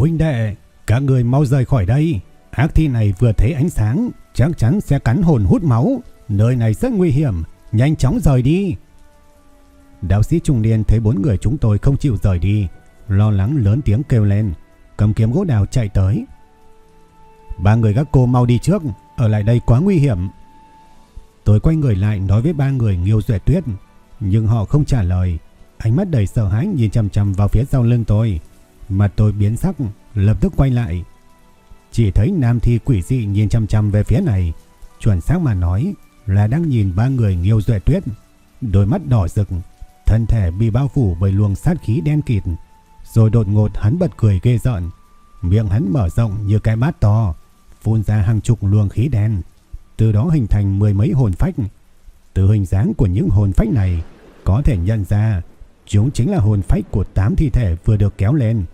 huynh đệ, các người mau rời khỏi đây. Ác thi này vừa thấy ánh sáng, chắc chắn sẽ cắn hồn hút máu. Nơi này rất nguy hiểm, nhanh chóng rời đi. Đạo sĩ trung niên thấy bốn người chúng tôi không chịu rời đi, lo lắng lớn tiếng kêu lên, cầm kiếm gỗ đào chạy tới. Ba người các cô mau đi trước, ở lại đây quá nguy hiểm. Tôi quay người lại nói với ba người Nghiêu Duệ Tuyết, nhưng họ không trả lời. Ánh mắt đầy sợ hãi nhìn chằm chằm vào phía sau lưng tôi. Mặt tôi biến sắc, lập tức quay lại. Chỉ thấy nam thi quỷ dị nhìn chăm chăm về phía này. Chuẩn xác mà nói là đang nhìn ba người nghiêu duệ tuyết. Đôi mắt đỏ rực, thân thể bị bao phủ bởi luồng sát khí đen kịt. Rồi đột ngột hắn bật cười ghê giận. Miệng hắn mở rộng như cái bát to, phun ra hàng chục luồng khí đen. Từ đó hình thành mười mấy hồn phách. Từ hình dáng của những hồn phách này, có thể nhận ra chúng chính là hồn phách của tám thi thể vừa được kéo lên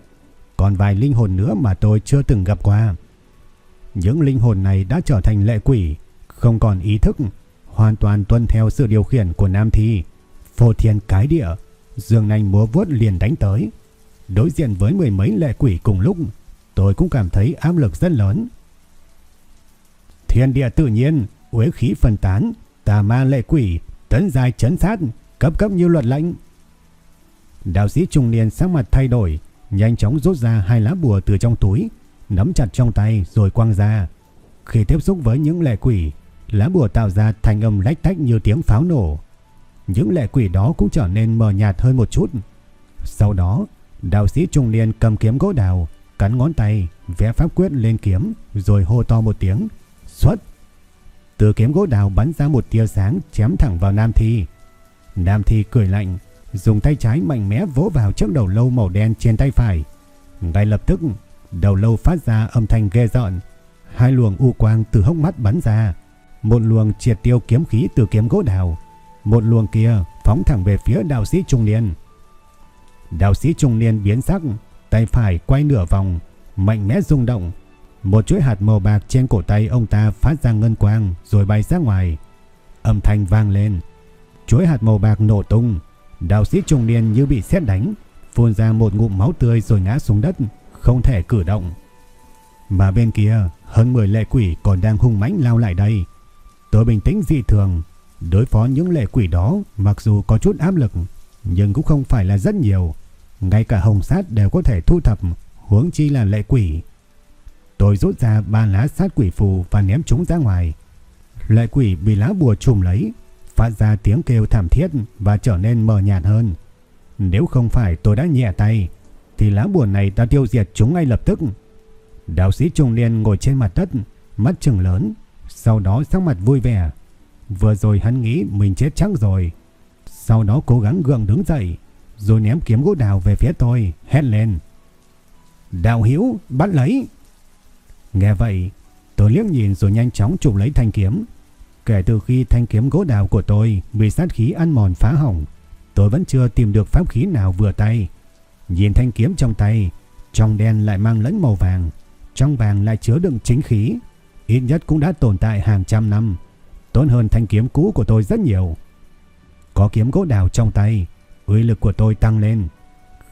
còn vài linh hồn nữa mà tôi chưa từng gặp qua. Những linh hồn này đã trở thành lệ quỷ, không còn ý thức, hoàn toàn tuân theo sự điều khiển của Nam Thi. Phô thiên cái địa, dương nanh múa vuốt liền đánh tới. Đối diện với mười mấy lệ quỷ cùng lúc, tôi cũng cảm thấy áp lực rất lớn. Thiên địa tự nhiên, uế khí phân tán, tà ma lệ quỷ, tấn dài chấn sát, cấp cấp như luật lệnh. Đạo sĩ trung niên sắc mặt thay đổi, nhanh chóng rút ra hai lá bùa từ trong túi, nắm chặt trong tay rồi quăng ra. Khi tiếp xúc với những lệ quỷ, lá bùa tạo ra thanh âm lách tách như tiếng pháo nổ. Những lệ quỷ đó cũng trở nên mờ nhạt hơn một chút. Sau đó, đạo sĩ trung niên cầm kiếm gỗ đào, cắn ngón tay, vẽ pháp quyết lên kiếm, rồi hô to một tiếng, xuất. Từ kiếm gỗ đào bắn ra một tia sáng chém thẳng vào Nam Thi. Nam Thi cười lạnh, dùng tay trái mạnh mẽ vỗ vào chiếc đầu lâu màu đen trên tay phải. Ngay lập tức, đầu lâu phát ra âm thanh ghê rợn. Hai luồng u quang từ hốc mắt bắn ra. Một luồng triệt tiêu kiếm khí từ kiếm gỗ đào. Một luồng kia phóng thẳng về phía đạo sĩ trung niên. Đạo sĩ trung niên biến sắc, tay phải quay nửa vòng, mạnh mẽ rung động. Một chuỗi hạt màu bạc trên cổ tay ông ta phát ra ngân quang rồi bay ra ngoài. Âm thanh vang lên. Chuỗi hạt màu bạc nổ tung, Đạo sĩ trung niên như bị xét đánh, phun ra một ngụm máu tươi rồi ngã xuống đất, không thể cử động. Mà bên kia, hơn 10 lệ quỷ còn đang hung mãnh lao lại đây. Tôi bình tĩnh dị thường, đối phó những lệ quỷ đó mặc dù có chút áp lực, nhưng cũng không phải là rất nhiều. Ngay cả hồng sát đều có thể thu thập, huống chi là lệ quỷ. Tôi rút ra ba lá sát quỷ phù và ném chúng ra ngoài. Lệ quỷ bị lá bùa trùm lấy, phát ra tiếng kêu thảm thiết và trở nên mờ nhạt hơn. Nếu không phải tôi đã nhẹ tay, thì lá bùa này đã tiêu diệt chúng ngay lập tức. Đạo sĩ trung niên ngồi trên mặt đất, mắt trừng lớn, sau đó sắc mặt vui vẻ. Vừa rồi hắn nghĩ mình chết chắc rồi. Sau đó cố gắng gượng đứng dậy, rồi ném kiếm gỗ đào về phía tôi, hét lên. Đạo hiếu, bắt lấy! Nghe vậy, tôi liếc nhìn rồi nhanh chóng chụp lấy thanh kiếm, Kể từ khi thanh kiếm gỗ đào của tôi bị sát khí ăn mòn phá hỏng, tôi vẫn chưa tìm được pháp khí nào vừa tay. Nhìn thanh kiếm trong tay, trong đen lại mang lẫn màu vàng, trong vàng lại chứa đựng chính khí, ít nhất cũng đã tồn tại hàng trăm năm, tốt hơn thanh kiếm cũ của tôi rất nhiều. Có kiếm gỗ đào trong tay, uy lực của tôi tăng lên.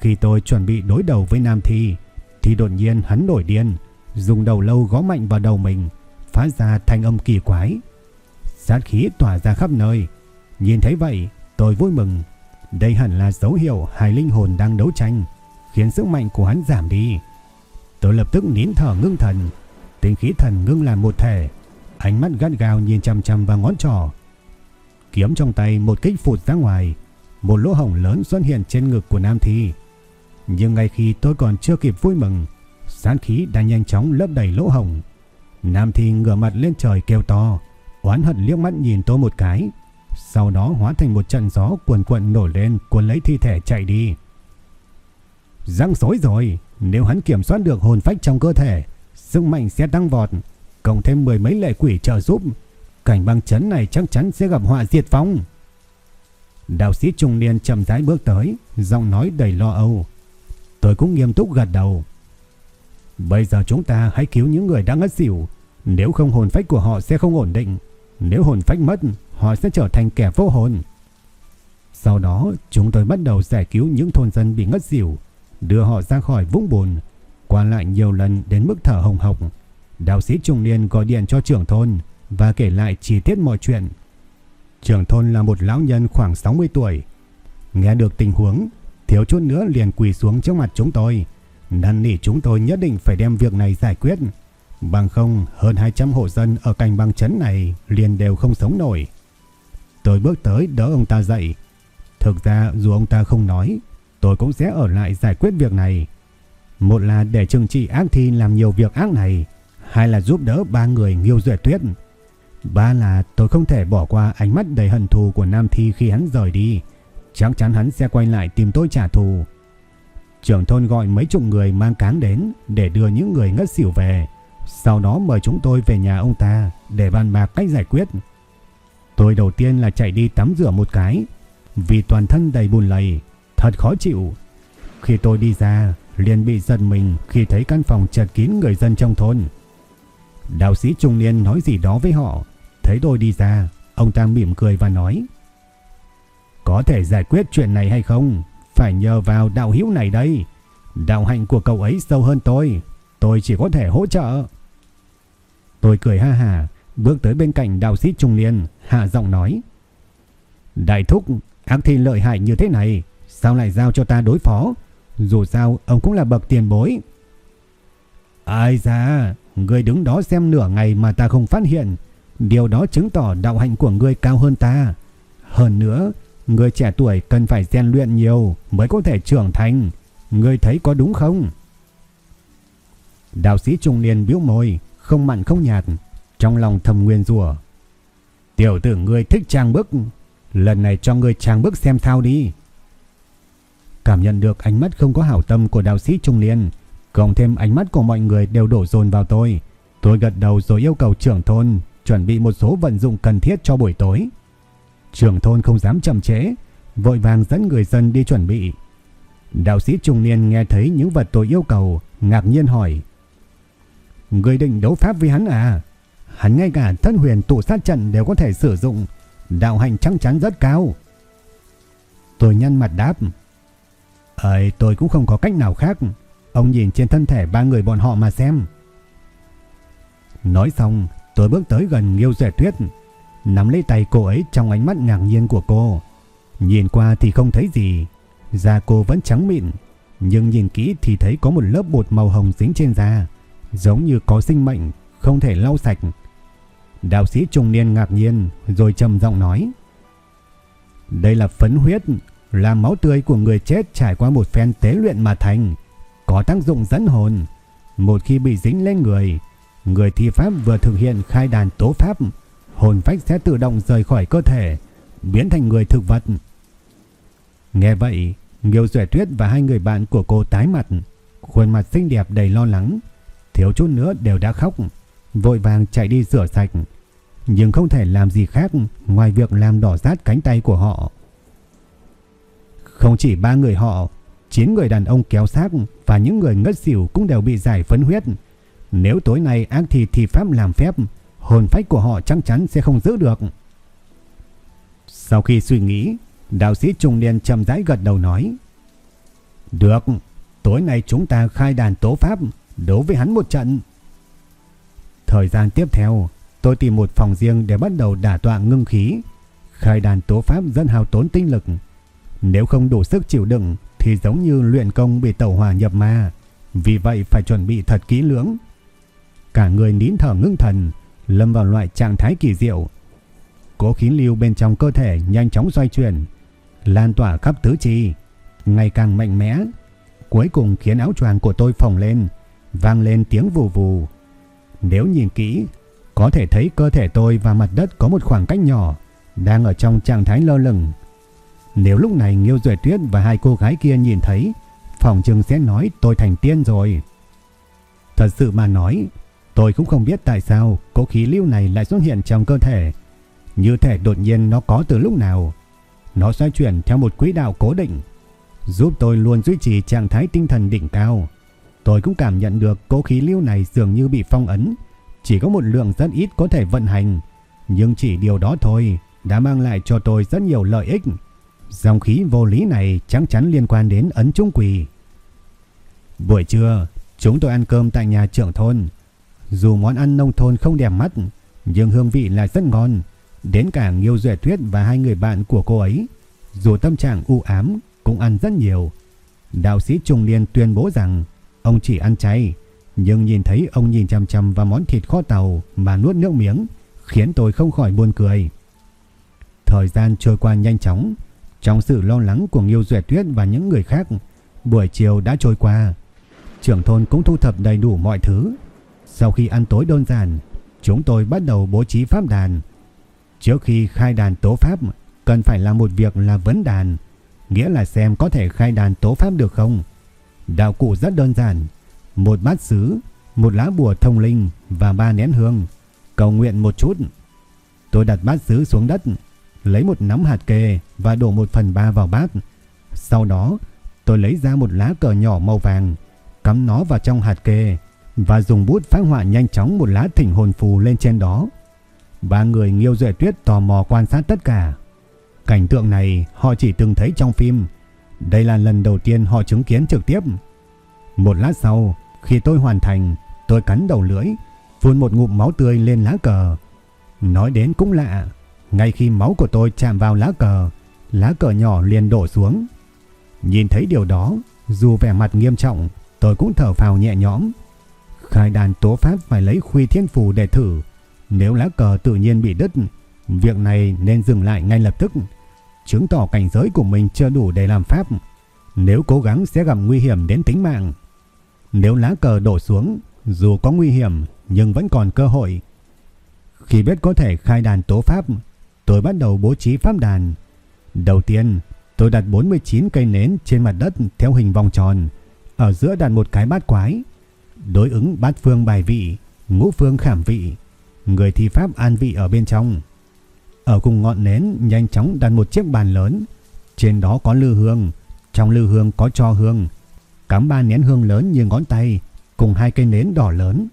Khi tôi chuẩn bị đối đầu với Nam Thi, thì đột nhiên hắn nổi điên, dùng đầu lâu gõ mạnh vào đầu mình, phát ra thanh âm kỳ quái. Sát khí tỏa ra khắp nơi. Nhìn thấy vậy, tôi vui mừng. Đây hẳn là dấu hiệu hai linh hồn đang đấu tranh, khiến sức mạnh của hắn giảm đi. Tôi lập tức nín thở ngưng thần, tinh khí thần ngưng làm một thể, ánh mắt gắt gao nhìn chằm chằm vào ngón trỏ. Kiếm trong tay một kích phụt ra ngoài, một lỗ hổng lớn xuất hiện trên ngực của Nam Thi. Nhưng ngay khi tôi còn chưa kịp vui mừng, sát khí đã nhanh chóng lấp đầy lỗ hổng. Nam Thi ngửa mặt lên trời kêu to, oán hận liếc mắt nhìn tôi một cái, sau đó hóa thành một trận gió cuồn cuộn nổi lên cuốn lấy thi thể chạy đi. Răng rối rồi, nếu hắn kiểm soát được hồn phách trong cơ thể, sức mạnh sẽ tăng vọt, cộng thêm mười mấy lệ quỷ trợ giúp, cảnh băng chấn này chắc chắn sẽ gặp họa diệt vong. Đạo sĩ trung niên chậm rãi bước tới, giọng nói đầy lo âu. Tôi cũng nghiêm túc gật đầu. Bây giờ chúng ta hãy cứu những người đã ngất xỉu, nếu không hồn phách của họ sẽ không ổn định. Nếu hồn phách mất, họ sẽ trở thành kẻ vô hồn. Sau đó, chúng tôi bắt đầu giải cứu những thôn dân bị ngất xỉu, đưa họ ra khỏi vũng bùn, qua lại nhiều lần đến mức thở hồng hộc. Đạo sĩ trung niên gọi điện cho trưởng thôn và kể lại chi tiết mọi chuyện. Trưởng thôn là một lão nhân khoảng 60 tuổi. Nghe được tình huống, thiếu chút nữa liền quỳ xuống trước mặt chúng tôi. Năn nỉ chúng tôi nhất định phải đem việc này giải quyết. Bằng không, hơn 200 hộ dân ở cạnh băng chấn này liền đều không sống nổi. Tôi bước tới đỡ ông ta dậy. Thực ra dù ông ta không nói, tôi cũng sẽ ở lại giải quyết việc này. Một là để trừng trị ác thi làm nhiều việc ác này, hai là giúp đỡ ba người Nghiêu Duệ Tuyết. Ba là tôi không thể bỏ qua ánh mắt đầy hận thù của Nam Thi khi hắn rời đi. Chắc chắn hắn sẽ quay lại tìm tôi trả thù. Trưởng thôn gọi mấy chục người mang cáng đến để đưa những người ngất xỉu về. Sau đó mời chúng tôi về nhà ông ta để bàn bạc cách giải quyết. Tôi đầu tiên là chạy đi tắm rửa một cái vì toàn thân đầy bùn lầy, thật khó chịu. Khi tôi đi ra, liền bị giật mình khi thấy căn phòng chật kín người dân trong thôn. Đạo sĩ trung niên nói gì đó với họ, thấy tôi đi ra, ông ta mỉm cười và nói: "Có thể giải quyết chuyện này hay không, phải nhờ vào đạo hữu này đây. Đạo hạnh của cậu ấy sâu hơn tôi, tôi chỉ có thể hỗ trợ." Tôi cười ha hà, bước tới bên cạnh đạo sĩ trung niên, hạ giọng nói: "Đại thúc, ác thi lợi hại như thế này, sao lại giao cho ta đối phó?" Dù sao ông cũng là bậc tiền bối. Ai ra Ngươi đứng đó xem nửa ngày mà ta không phát hiện. Điều đó chứng tỏ đạo hạnh của ngươi cao hơn ta. Hơn nữa người trẻ tuổi cần phải rèn luyện nhiều Mới có thể trưởng thành. Ngươi thấy có đúng không? Đạo sĩ trung niên biểu môi Không mặn không nhạt Trong lòng thầm nguyên rủa Tiểu tử ngươi thích trang bức Lần này cho ngươi trang bức xem sao đi Cảm nhận được ánh mắt không có hảo tâm của đạo sĩ trung niên, cộng thêm ánh mắt của mọi người đều đổ dồn vào tôi. Tôi gật đầu rồi yêu cầu trưởng thôn chuẩn bị một số vận dụng cần thiết cho buổi tối. Trưởng thôn không dám chậm trễ, vội vàng dẫn người dân đi chuẩn bị. Đạo sĩ trung niên nghe thấy những vật tôi yêu cầu, ngạc nhiên hỏi. Người định đấu pháp với hắn à? Hắn ngay cả thân huyền tụ sát trận đều có thể sử dụng, đạo hành chắc chắn rất cao. Tôi nhăn mặt đáp. Ây tôi cũng không có cách nào khác. Ông nhìn trên thân thể ba người bọn họ mà xem. Nói xong tôi bước tới gần Nghiêu Duệ Tuyết. Nắm lấy tay cô ấy trong ánh mắt ngạc nhiên của cô. Nhìn qua thì không thấy gì. Da cô vẫn trắng mịn Nhưng nhìn kỹ thì thấy có một lớp bột màu hồng dính trên da. Giống như có sinh mệnh Không thể lau sạch Đạo sĩ trung niên ngạc nhiên Rồi trầm giọng nói Đây là phấn huyết là máu tươi của người chết trải qua một phen tế luyện mà thành, có tác dụng dẫn hồn. Một khi bị dính lên người, người thi pháp vừa thực hiện khai đàn tố pháp, hồn phách sẽ tự động rời khỏi cơ thể, biến thành người thực vật. Nghe vậy, Nghiêu Duệ Tuyết và hai người bạn của cô tái mặt, khuôn mặt xinh đẹp đầy lo lắng, thiếu chút nữa đều đã khóc, vội vàng chạy đi rửa sạch, nhưng không thể làm gì khác ngoài việc làm đỏ rát cánh tay của họ. Không chỉ ba người họ, chín người đàn ông kéo xác và những người ngất xỉu cũng đều bị giải phấn huyết. Nếu tối nay ác thì thì pháp làm phép, hồn phách của họ chắc chắn sẽ không giữ được. Sau khi suy nghĩ, đạo sĩ trung niên chậm rãi gật đầu nói. Được, tối nay chúng ta khai đàn tố pháp, đấu với hắn một trận. Thời gian tiếp theo, tôi tìm một phòng riêng để bắt đầu đả tọa ngưng khí. Khai đàn tố pháp dân hào tốn tinh lực, nếu không đủ sức chịu đựng thì giống như luyện công bị tẩu hỏa nhập ma, vì vậy phải chuẩn bị thật kỹ lưỡng. Cả người nín thở ngưng thần, lâm vào loại trạng thái kỳ diệu. Cố khí lưu bên trong cơ thể nhanh chóng xoay chuyển. lan tỏa khắp tứ chi, ngày càng mạnh mẽ, cuối cùng khiến áo choàng của tôi phồng lên, vang lên tiếng vù vù. Nếu nhìn kỹ, có thể thấy cơ thể tôi và mặt đất có một khoảng cách nhỏ, đang ở trong trạng thái lơ lửng. Nếu lúc này Nghiêu Duệ Tuyết và hai cô gái kia nhìn thấy, phòng trường sẽ nói tôi thành tiên rồi. Thật sự mà nói, tôi cũng không biết tại sao cố khí lưu này lại xuất hiện trong cơ thể. Như thể đột nhiên nó có từ lúc nào. Nó xoay chuyển theo một quỹ đạo cố định, giúp tôi luôn duy trì trạng thái tinh thần đỉnh cao. Tôi cũng cảm nhận được cố khí lưu này dường như bị phong ấn, chỉ có một lượng rất ít có thể vận hành, nhưng chỉ điều đó thôi đã mang lại cho tôi rất nhiều lợi ích. Dòng khí vô lý này chắc chắn liên quan đến ấn trung quỷ. Buổi trưa, chúng tôi ăn cơm tại nhà trưởng thôn. Dù món ăn nông thôn không đẹp mắt, nhưng hương vị lại rất ngon. Đến cả Nghiêu Duệ Tuyết và hai người bạn của cô ấy, dù tâm trạng u ám, cũng ăn rất nhiều. Đạo sĩ Trung Liên tuyên bố rằng ông chỉ ăn chay, nhưng nhìn thấy ông nhìn chăm chăm vào món thịt kho tàu mà nuốt nước miếng, khiến tôi không khỏi buồn cười. Thời gian trôi qua nhanh chóng, trong sự lo lắng của Nghiêu Duệ Tuyết và những người khác, buổi chiều đã trôi qua. Trưởng thôn cũng thu thập đầy đủ mọi thứ. Sau khi ăn tối đơn giản, chúng tôi bắt đầu bố trí pháp đàn. Trước khi khai đàn tố pháp, cần phải làm một việc là vấn đàn, nghĩa là xem có thể khai đàn tố pháp được không. Đạo cụ rất đơn giản, một bát sứ, một lá bùa thông linh và ba nén hương, cầu nguyện một chút. Tôi đặt bát sứ xuống đất, lấy một nắm hạt kê và đổ một phần ba vào bát. Sau đó, tôi lấy ra một lá cờ nhỏ màu vàng, cắm nó vào trong hạt kê và dùng bút phát họa nhanh chóng một lá thỉnh hồn phù lên trên đó. Ba người Nghiêu Duệ Tuyết tò mò quan sát tất cả. Cảnh tượng này họ chỉ từng thấy trong phim. Đây là lần đầu tiên họ chứng kiến trực tiếp. Một lát sau, khi tôi hoàn thành, tôi cắn đầu lưỡi, phun một ngụm máu tươi lên lá cờ. Nói đến cũng lạ, ngay khi máu của tôi chạm vào lá cờ, lá cờ nhỏ liền đổ xuống. Nhìn thấy điều đó, dù vẻ mặt nghiêm trọng, tôi cũng thở phào nhẹ nhõm. Khai đàn tố pháp phải lấy khuy thiên phù để thử. Nếu lá cờ tự nhiên bị đứt, việc này nên dừng lại ngay lập tức. Chứng tỏ cảnh giới của mình chưa đủ để làm pháp. Nếu cố gắng sẽ gặp nguy hiểm đến tính mạng. Nếu lá cờ đổ xuống, dù có nguy hiểm nhưng vẫn còn cơ hội. Khi biết có thể khai đàn tố pháp, tôi bắt đầu bố trí pháp đàn. Đầu tiên, tôi đặt 49 cây nến trên mặt đất theo hình vòng tròn, ở giữa đặt một cái bát quái, đối ứng bát phương bài vị, ngũ phương khảm vị, người thi pháp an vị ở bên trong. Ở cùng ngọn nến nhanh chóng đặt một chiếc bàn lớn, trên đó có lư hương, trong lư hương có cho hương, cắm ba nén hương lớn như ngón tay cùng hai cây nến đỏ lớn.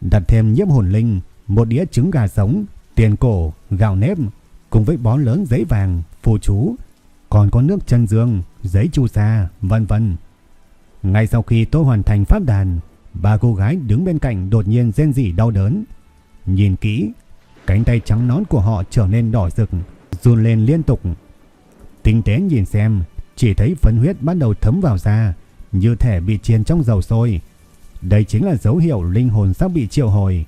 Đặt thêm nhiễm hồn linh, một đĩa trứng gà sống, tiền cổ, gạo nếp cùng với bó lớn giấy vàng, phù chú, còn có nước chân dương, giấy chu sa, vân vân. Ngay sau khi tôi hoàn thành pháp đàn, ba cô gái đứng bên cạnh đột nhiên rên rỉ đau đớn. Nhìn kỹ, cánh tay trắng nón của họ trở nên đỏ rực, run lên liên tục. Tinh tế nhìn xem, chỉ thấy phấn huyết bắt đầu thấm vào da, như thể bị chiên trong dầu sôi. Đây chính là dấu hiệu linh hồn sắp bị triệu hồi.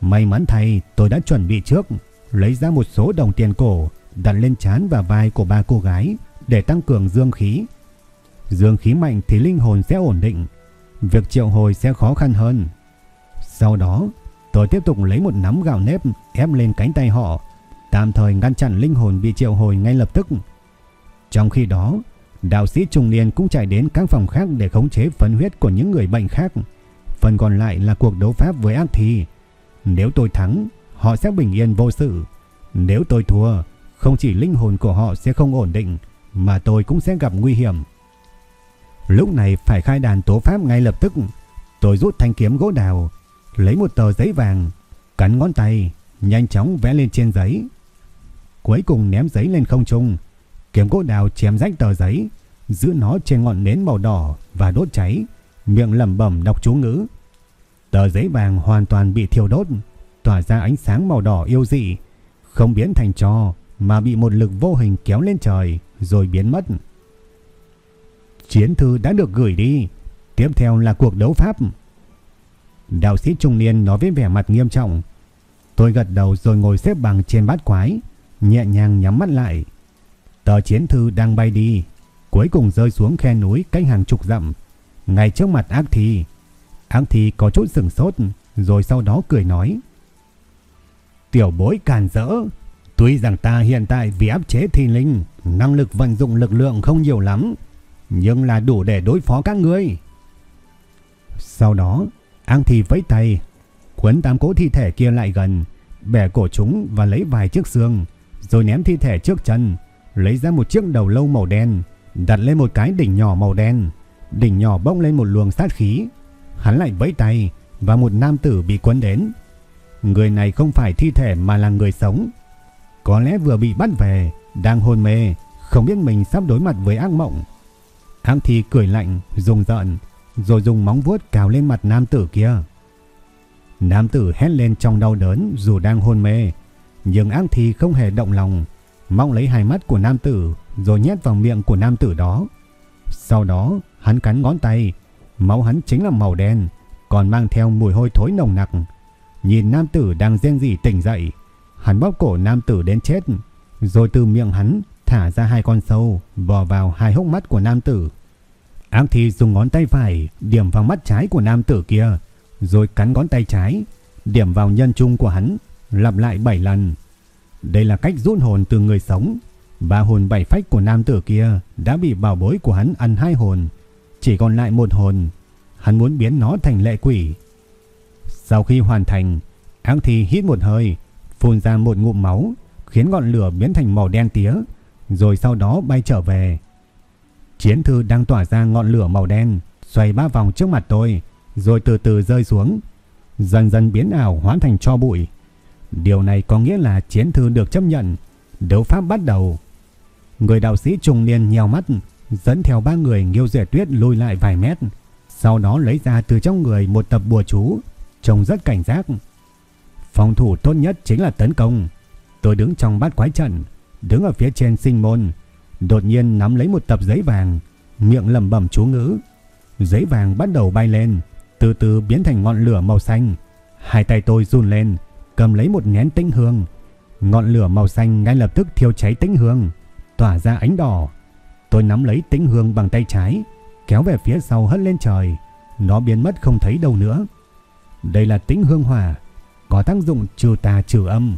May mắn thay tôi đã chuẩn bị trước, lấy ra một số đồng tiền cổ, đặt lên trán và vai của ba cô gái để tăng cường dương khí. Dương khí mạnh thì linh hồn sẽ ổn định, việc triệu hồi sẽ khó khăn hơn. Sau đó, tôi tiếp tục lấy một nắm gạo nếp ép lên cánh tay họ, tạm thời ngăn chặn linh hồn bị triệu hồi ngay lập tức. Trong khi đó, đạo sĩ trung niên cũng chạy đến các phòng khác để khống chế phân huyết của những người bệnh khác. Phần còn lại là cuộc đấu pháp với ác thi. Nếu tôi thắng, họ sẽ bình yên vô sự. Nếu tôi thua, không chỉ linh hồn của họ sẽ không ổn định, mà tôi cũng sẽ gặp nguy hiểm. Lúc này phải khai đàn tố pháp ngay lập tức. Tôi rút thanh kiếm gỗ đào, lấy một tờ giấy vàng, cắn ngón tay, nhanh chóng vẽ lên trên giấy. Cuối cùng ném giấy lên không trung, kiếm gỗ đào chém rách tờ giấy, giữ nó trên ngọn nến màu đỏ và đốt cháy, miệng lẩm bẩm đọc chú ngữ. Tờ giấy vàng hoàn toàn bị thiêu đốt, tỏa ra ánh sáng màu đỏ yêu dị, không biến thành tro mà bị một lực vô hình kéo lên trời rồi biến mất. Chiến thư đã được gửi đi, tiếp theo là cuộc đấu pháp. Đạo sĩ trung niên nói với vẻ mặt nghiêm trọng. Tôi gật đầu rồi ngồi xếp bằng trên bát quái, nhẹ nhàng nhắm mắt lại. Tờ chiến thư đang bay đi, cuối cùng rơi xuống khe núi cách hàng chục dặm, ngay trước mặt ác thi. Ác thi có chút sừng sốt, rồi sau đó cười nói. Tiểu bối càn rỡ, tuy rằng ta hiện tại vì áp chế thi linh, năng lực vận dụng lực lượng không nhiều lắm, nhưng là đủ để đối phó các ngươi. Sau đó, An thì vẫy tay, quấn tám cỗ thi thể kia lại gần, bẻ cổ chúng và lấy vài chiếc xương, rồi ném thi thể trước chân, lấy ra một chiếc đầu lâu màu đen, đặt lên một cái đỉnh nhỏ màu đen. Đỉnh nhỏ bốc lên một luồng sát khí. Hắn lại vẫy tay và một nam tử bị quấn đến. Người này không phải thi thể mà là người sống. Có lẽ vừa bị bắt về, đang hôn mê, không biết mình sắp đối mặt với ác mộng. Ác thi cười lạnh, dùng giận, rồi dùng móng vuốt cào lên mặt nam tử kia. Nam tử hét lên trong đau đớn dù đang hôn mê, nhưng ác thi không hề động lòng, mong lấy hai mắt của nam tử rồi nhét vào miệng của nam tử đó. Sau đó, hắn cắn ngón tay, máu hắn chính là màu đen, còn mang theo mùi hôi thối nồng nặc. Nhìn nam tử đang rên rỉ tỉnh dậy, hắn bóp cổ nam tử đến chết, rồi từ miệng hắn thả ra hai con sâu bò vào hai hốc mắt của nam tử. Ác thi dùng ngón tay phải điểm vào mắt trái của nam tử kia, rồi cắn ngón tay trái, điểm vào nhân trung của hắn, lặp lại 7 lần. Đây là cách rút hồn từ người sống. Ba hồn bảy phách của nam tử kia đã bị bảo bối của hắn ăn hai hồn, chỉ còn lại một hồn. Hắn muốn biến nó thành lệ quỷ. Sau khi hoàn thành, Ác Thi hít một hơi, phun ra một ngụm máu, khiến ngọn lửa biến thành màu đen tía, rồi sau đó bay trở về. Chiến thư đang tỏa ra ngọn lửa màu đen, xoay ba vòng trước mặt tôi, rồi từ từ rơi xuống, dần dần biến ảo hóa thành cho bụi. Điều này có nghĩa là chiến thư được chấp nhận, đấu pháp bắt đầu. Người đạo sĩ trùng niên nhèo mắt, dẫn theo ba người Nghiêu rẻ Tuyết lùi lại vài mét, sau đó lấy ra từ trong người một tập bùa chú, trông rất cảnh giác. Phòng thủ tốt nhất chính là tấn công. Tôi đứng trong bát quái trận, đứng ở phía trên sinh môn, đột nhiên nắm lấy một tập giấy vàng, miệng lẩm bẩm chú ngữ. Giấy vàng bắt đầu bay lên, từ từ biến thành ngọn lửa màu xanh. Hai tay tôi run lên, cầm lấy một nén tĩnh hương. Ngọn lửa màu xanh ngay lập tức thiêu cháy tĩnh hương, tỏa ra ánh đỏ. Tôi nắm lấy tĩnh hương bằng tay trái, kéo về phía sau hất lên trời. Nó biến mất không thấy đâu nữa. Đây là tĩnh hương hỏa, có tác dụng trừ tà trừ âm.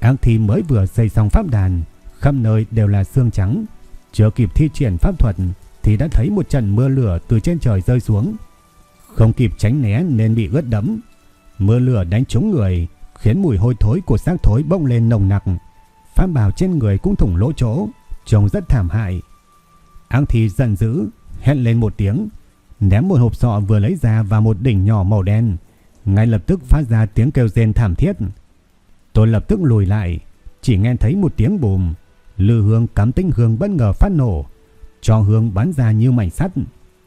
Ác thi mới vừa xây xong pháp đàn, khắp nơi đều là xương trắng. Chưa kịp thi triển pháp thuật thì đã thấy một trận mưa lửa từ trên trời rơi xuống. Không kịp tránh né nên bị ướt đẫm. Mưa lửa đánh trúng người, khiến mùi hôi thối của xác thối bốc lên nồng nặc. Pháp bào trên người cũng thủng lỗ chỗ, trông rất thảm hại. Áng Thi giận dữ, hét lên một tiếng, ném một hộp sọ vừa lấy ra vào một đỉnh nhỏ màu đen, ngay lập tức phát ra tiếng kêu rên thảm thiết. Tôi lập tức lùi lại, chỉ nghe thấy một tiếng bùm, lư hương cắm tinh hương bất ngờ phát nổ, cho hương bắn ra như mảnh sắt,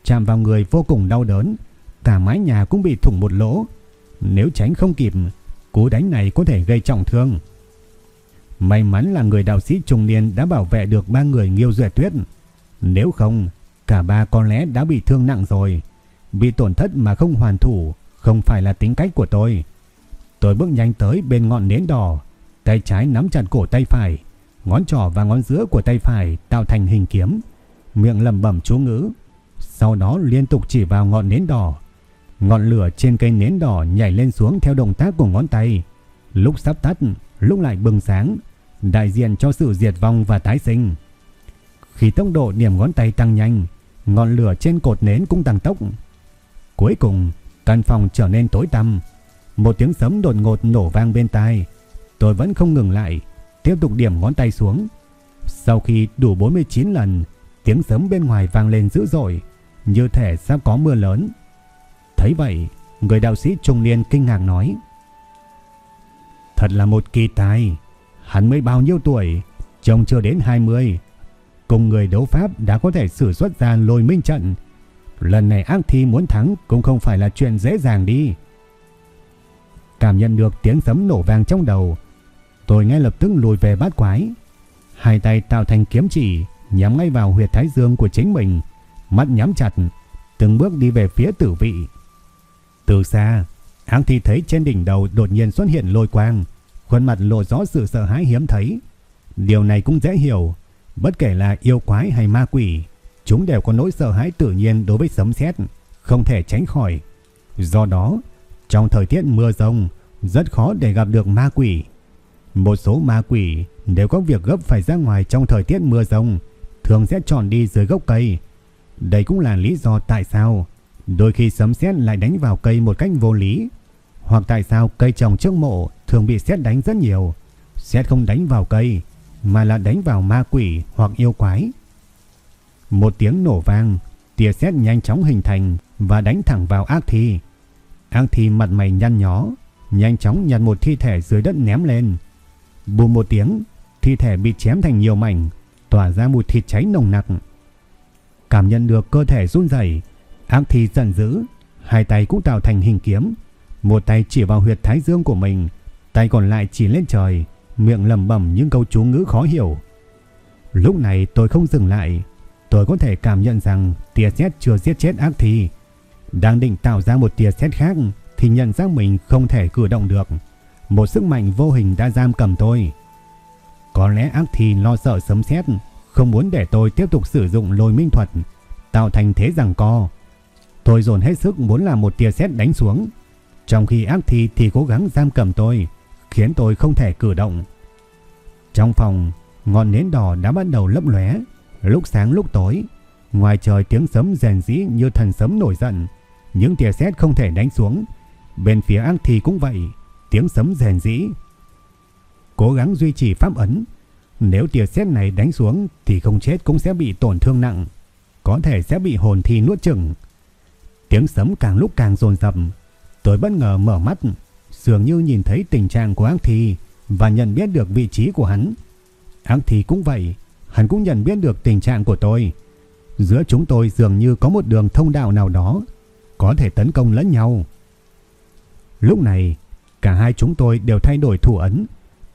chạm vào người vô cùng đau đớn, cả mái nhà cũng bị thủng một lỗ. Nếu tránh không kịp, cú đánh này có thể gây trọng thương. May mắn là người đạo sĩ trung niên đã bảo vệ được ba người Nghiêu Duệ Tuyết. Nếu không, cả ba có lẽ đã bị thương nặng rồi. Bị tổn thất mà không hoàn thủ không phải là tính cách của tôi. Tôi bước nhanh tới bên ngọn nến đỏ, tay trái nắm chặt cổ tay phải, ngón trỏ và ngón giữa của tay phải tạo thành hình kiếm, miệng lẩm bẩm chú ngữ, sau đó liên tục chỉ vào ngọn nến đỏ. Ngọn lửa trên cây nến đỏ nhảy lên xuống theo động tác của ngón tay, lúc sắp tắt, lúc lại bừng sáng, đại diện cho sự diệt vong và tái sinh. Khi tốc độ niệm ngón tay tăng nhanh, ngọn lửa trên cột nến cũng tăng tốc. Cuối cùng, căn phòng trở nên tối tăm, một tiếng sấm đột ngột nổ vang bên tai. Tôi vẫn không ngừng lại, tiếp tục điểm ngón tay xuống. Sau khi đủ 49 lần, tiếng sấm bên ngoài vang lên dữ dội, như thể sắp có mưa lớn. Thấy vậy, người đạo sĩ trung niên kinh ngạc nói: "Thật là một kỳ tài, hắn mới bao nhiêu tuổi, trông chưa đến 20, cùng người đấu pháp đã có thể sử xuất ra lôi minh trận. Lần này ác thi muốn thắng cũng không phải là chuyện dễ dàng đi." Cảm nhận được tiếng sấm nổ vang trong đầu, tôi ngay lập tức lùi về bát quái. Hai tay tạo thành kiếm chỉ, nhắm ngay vào huyệt thái dương của chính mình, mắt nhắm chặt, từng bước đi về phía tử vị. Từ xa, Áng Thi thấy trên đỉnh đầu đột nhiên xuất hiện lôi quang, khuôn mặt lộ rõ sự sợ hãi hiếm thấy. Điều này cũng dễ hiểu, Bất kể là yêu quái hay ma quỷ, chúng đều có nỗi sợ hãi tự nhiên đối với sấm sét, không thể tránh khỏi. Do đó, trong thời tiết mưa rông, rất khó để gặp được ma quỷ. Một số ma quỷ đều có việc gấp phải ra ngoài trong thời tiết mưa rông, thường sẽ tròn đi dưới gốc cây. Đây cũng là lý do tại sao đôi khi sấm sét lại đánh vào cây một cách vô lý, hoặc tại sao cây trồng trước mộ thường bị sét đánh rất nhiều. Sét không đánh vào cây mà là đánh vào ma quỷ hoặc yêu quái. Một tiếng nổ vang, tia sét nhanh chóng hình thành và đánh thẳng vào ác thi. Ác thi mặt mày nhăn nhó, nhanh chóng nhặt một thi thể dưới đất ném lên. Bùm một tiếng, thi thể bị chém thành nhiều mảnh, tỏa ra mùi thịt cháy nồng nặc. Cảm nhận được cơ thể run rẩy, ác thi giận dữ, hai tay cũng tạo thành hình kiếm, một tay chỉ vào huyệt thái dương của mình, tay còn lại chỉ lên trời, miệng lẩm bẩm những câu chú ngữ khó hiểu. Lúc này tôi không dừng lại, tôi có thể cảm nhận rằng tia sét chưa giết chết ác thi, đang định tạo ra một tia sét khác thì nhận ra mình không thể cử động được. Một sức mạnh vô hình đã giam cầm tôi. Có lẽ ác thi lo sợ sấm sét, không muốn để tôi tiếp tục sử dụng lôi minh thuật, tạo thành thế rằng co. Tôi dồn hết sức muốn làm một tia sét đánh xuống, trong khi ác thi thì cố gắng giam cầm tôi, khiến tôi không thể cử động. Trong phòng, ngọn nến đỏ đã bắt đầu lấp lóe, lúc sáng lúc tối, ngoài trời tiếng sấm rèn rĩ như thần sấm nổi giận, những tia sét không thể đánh xuống. Bên phía ác thi cũng vậy, tiếng sấm rèn rĩ. Cố gắng duy trì pháp ấn, nếu tia sét này đánh xuống thì không chết cũng sẽ bị tổn thương nặng, có thể sẽ bị hồn thi nuốt chửng. Tiếng sấm càng lúc càng dồn dập, tôi bất ngờ mở mắt, dường như nhìn thấy tình trạng của ác thi và nhận biết được vị trí của hắn. Ác thi cũng vậy, hắn cũng nhận biết được tình trạng của tôi. Giữa chúng tôi dường như có một đường thông đạo nào đó, có thể tấn công lẫn nhau. Lúc này, cả hai chúng tôi đều thay đổi thủ ấn,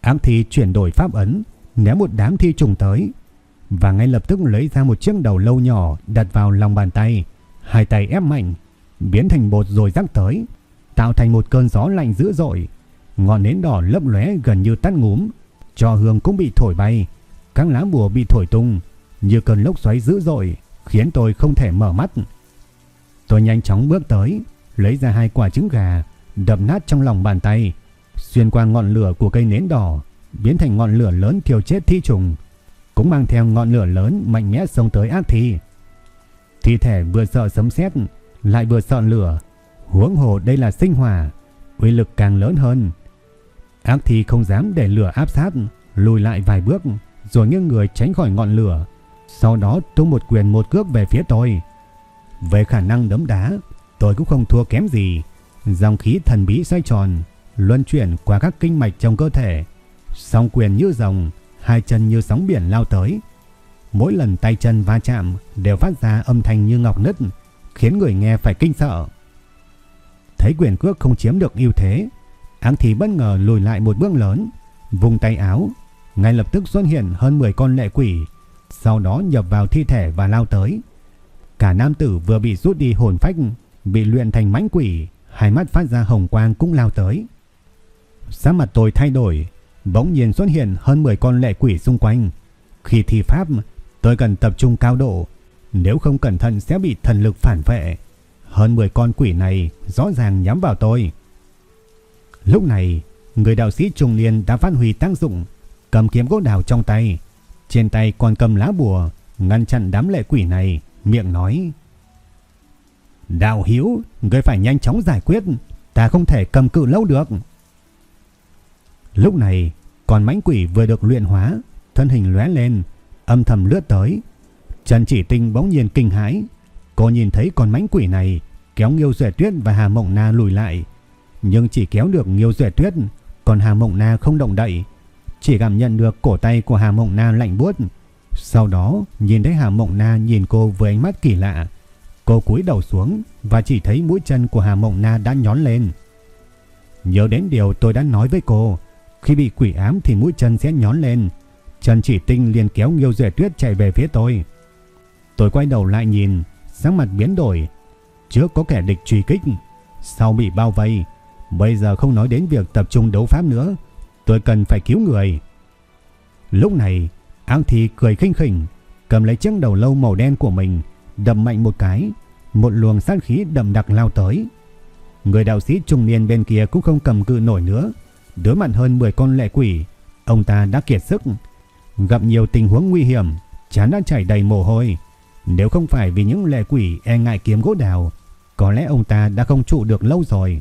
ác thi chuyển đổi pháp ấn, ném một đám thi trùng tới và ngay lập tức lấy ra một chiếc đầu lâu nhỏ đặt vào lòng bàn tay, hai tay ép mạnh, biến thành bột rồi rắc tới, tạo thành một cơn gió lạnh dữ dội. Ngọn nến đỏ lấp lóe gần như tắt ngúm, cho hương cũng bị thổi bay, các lá bùa bị thổi tung, như cơn lốc xoáy dữ dội, khiến tôi không thể mở mắt. Tôi nhanh chóng bước tới, lấy ra hai quả trứng gà, đập nát trong lòng bàn tay, xuyên qua ngọn lửa của cây nến đỏ, biến thành ngọn lửa lớn thiêu chết thi trùng, cũng mang theo ngọn lửa lớn mạnh mẽ xông tới ác thi. Thi thể vừa sợ sấm sét, lại vừa sợ lửa, huống hồ đây là sinh hỏa, uy lực càng lớn hơn. Ác thi không dám để lửa áp sát, lùi lại vài bước, rồi nghiêng người tránh khỏi ngọn lửa, sau đó tung một quyền một cước về phía tôi. Về khả năng đấm đá, tôi cũng không thua kém gì. Dòng khí thần bí xoay tròn, luân chuyển qua các kinh mạch trong cơ thể. Song quyền như rồng, hai chân như sóng biển lao tới. Mỗi lần tay chân va chạm đều phát ra âm thanh như ngọc nứt, khiến người nghe phải kinh sợ. Thấy quyền cước không chiếm được ưu thế, Áng thì bất ngờ lùi lại một bước lớn, vùng tay áo, ngay lập tức xuất hiện hơn 10 con lệ quỷ, sau đó nhập vào thi thể và lao tới. Cả nam tử vừa bị rút đi hồn phách, bị luyện thành mãnh quỷ, hai mắt phát ra hồng quang cũng lao tới. Sắc mặt tôi thay đổi, bỗng nhiên xuất hiện hơn 10 con lệ quỷ xung quanh. Khi thi pháp, tôi cần tập trung cao độ, nếu không cẩn thận sẽ bị thần lực phản vệ. Hơn 10 con quỷ này rõ ràng nhắm vào tôi. Lúc này, người đạo sĩ trung niên đã phát huy tác dụng, cầm kiếm gỗ đào trong tay, trên tay còn cầm lá bùa, ngăn chặn đám lệ quỷ này, miệng nói: "Đạo Hiếu, ngươi phải nhanh chóng giải quyết, ta không thể cầm cự lâu được." Lúc này, con mãnh quỷ vừa được luyện hóa, thân hình lóe lên, âm thầm lướt tới. Trần Chỉ Tinh bỗng nhiên kinh hãi, cô nhìn thấy con mãnh quỷ này kéo Nghiêu Duệ Tuyết và Hà Mộng Na lùi lại, nhưng chỉ kéo được Nghiêu Duệ Tuyết, còn Hà Mộng Na không động đậy, chỉ cảm nhận được cổ tay của Hà Mộng Na lạnh buốt. Sau đó, nhìn thấy Hà Mộng Na nhìn cô với ánh mắt kỳ lạ. Cô cúi đầu xuống và chỉ thấy mũi chân của Hà Mộng Na đã nhón lên. Nhớ đến điều tôi đã nói với cô, khi bị quỷ ám thì mũi chân sẽ nhón lên. Trần Chỉ Tinh liền kéo Nghiêu Duệ Tuyết chạy về phía tôi. Tôi quay đầu lại nhìn, sắc mặt biến đổi. Trước có kẻ địch truy kích, sau bị bao vây. Bây giờ không nói đến việc tập trung đấu pháp nữa, tôi cần phải cứu người. Lúc này, An Thi cười khinh khỉnh, cầm lấy chiếc đầu lâu màu đen của mình, đập mạnh một cái, một luồng sát khí đậm đặc lao tới. Người đạo sĩ trung niên bên kia cũng không cầm cự nổi nữa, đối mặt hơn 10 con lệ quỷ, ông ta đã kiệt sức, gặp nhiều tình huống nguy hiểm, chán đã chảy đầy mồ hôi. Nếu không phải vì những lệ quỷ e ngại kiếm gỗ đào, có lẽ ông ta đã không trụ được lâu rồi.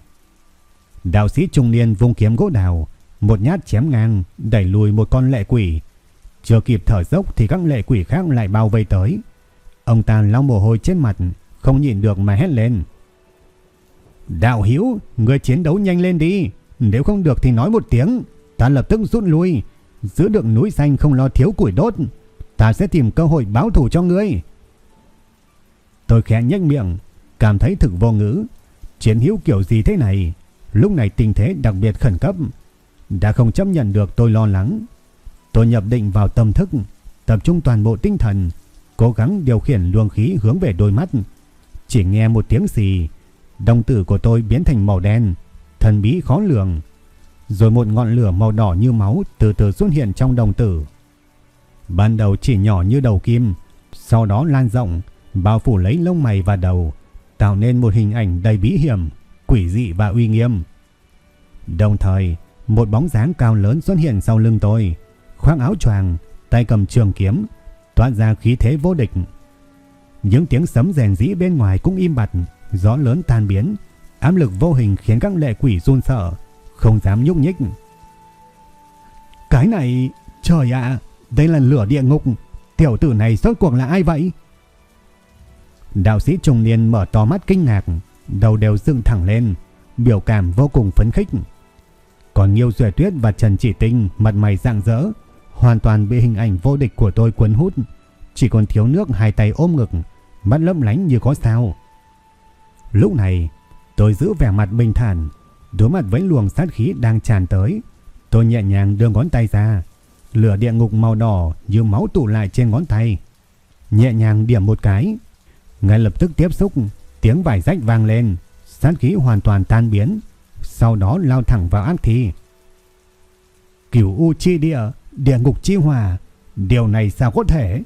Đạo sĩ trung niên vung kiếm gỗ đào, một nhát chém ngang, đẩy lùi một con lệ quỷ. Chưa kịp thở dốc thì các lệ quỷ khác lại bao vây tới. Ông ta lau mồ hôi trên mặt, không nhìn được mà hét lên. Đạo Hiếu, người chiến đấu nhanh lên đi, nếu không được thì nói một tiếng, ta lập tức rút lui, giữ được núi xanh không lo thiếu củi đốt, ta sẽ tìm cơ hội báo thù cho ngươi. Tôi khẽ nhếch miệng, cảm thấy thực vô ngữ, chiến hữu kiểu gì thế này, lúc này tình thế đặc biệt khẩn cấp, đã không chấp nhận được tôi lo lắng. Tôi nhập định vào tâm thức, tập trung toàn bộ tinh thần, cố gắng điều khiển luồng khí hướng về đôi mắt. Chỉ nghe một tiếng xì, đồng tử của tôi biến thành màu đen, thần bí khó lường. Rồi một ngọn lửa màu đỏ như máu từ từ xuất hiện trong đồng tử. Ban đầu chỉ nhỏ như đầu kim, sau đó lan rộng, bao phủ lấy lông mày và đầu, tạo nên một hình ảnh đầy bí hiểm, quỷ dị và uy nghiêm. Đồng thời, một bóng dáng cao lớn xuất hiện sau lưng tôi, khoác áo choàng, tay cầm trường kiếm, toát ra khí thế vô địch. Những tiếng sấm rèn rĩ bên ngoài cũng im bặt, gió lớn tan biến, áp lực vô hình khiến các lệ quỷ run sợ, không dám nhúc nhích. Cái này, trời ạ, đây là lửa địa ngục, tiểu tử này rốt cuộc là ai vậy? Đạo sĩ trung niên mở to mắt kinh ngạc, đầu đều dựng thẳng lên, biểu cảm vô cùng phấn khích. Còn Nghiêu Duệ Tuyết và Trần Chỉ Tinh mặt mày rạng rỡ, hoàn toàn bị hình ảnh vô địch của tôi cuốn hút, chỉ còn thiếu nước hai tay ôm ngực, mắt lấp lánh như có sao. Lúc này, tôi giữ vẻ mặt bình thản, đối mặt với luồng sát khí đang tràn tới, tôi nhẹ nhàng đưa ngón tay ra, lửa địa ngục màu đỏ như máu tụ lại trên ngón tay. Nhẹ nhàng điểm một cái, ngay lập tức tiếp xúc, tiếng vải rách vang lên, sát khí hoàn toàn tan biến, sau đó lao thẳng vào ác thi. Cửu U chi địa, địa ngục chi hòa điều này sao có thể?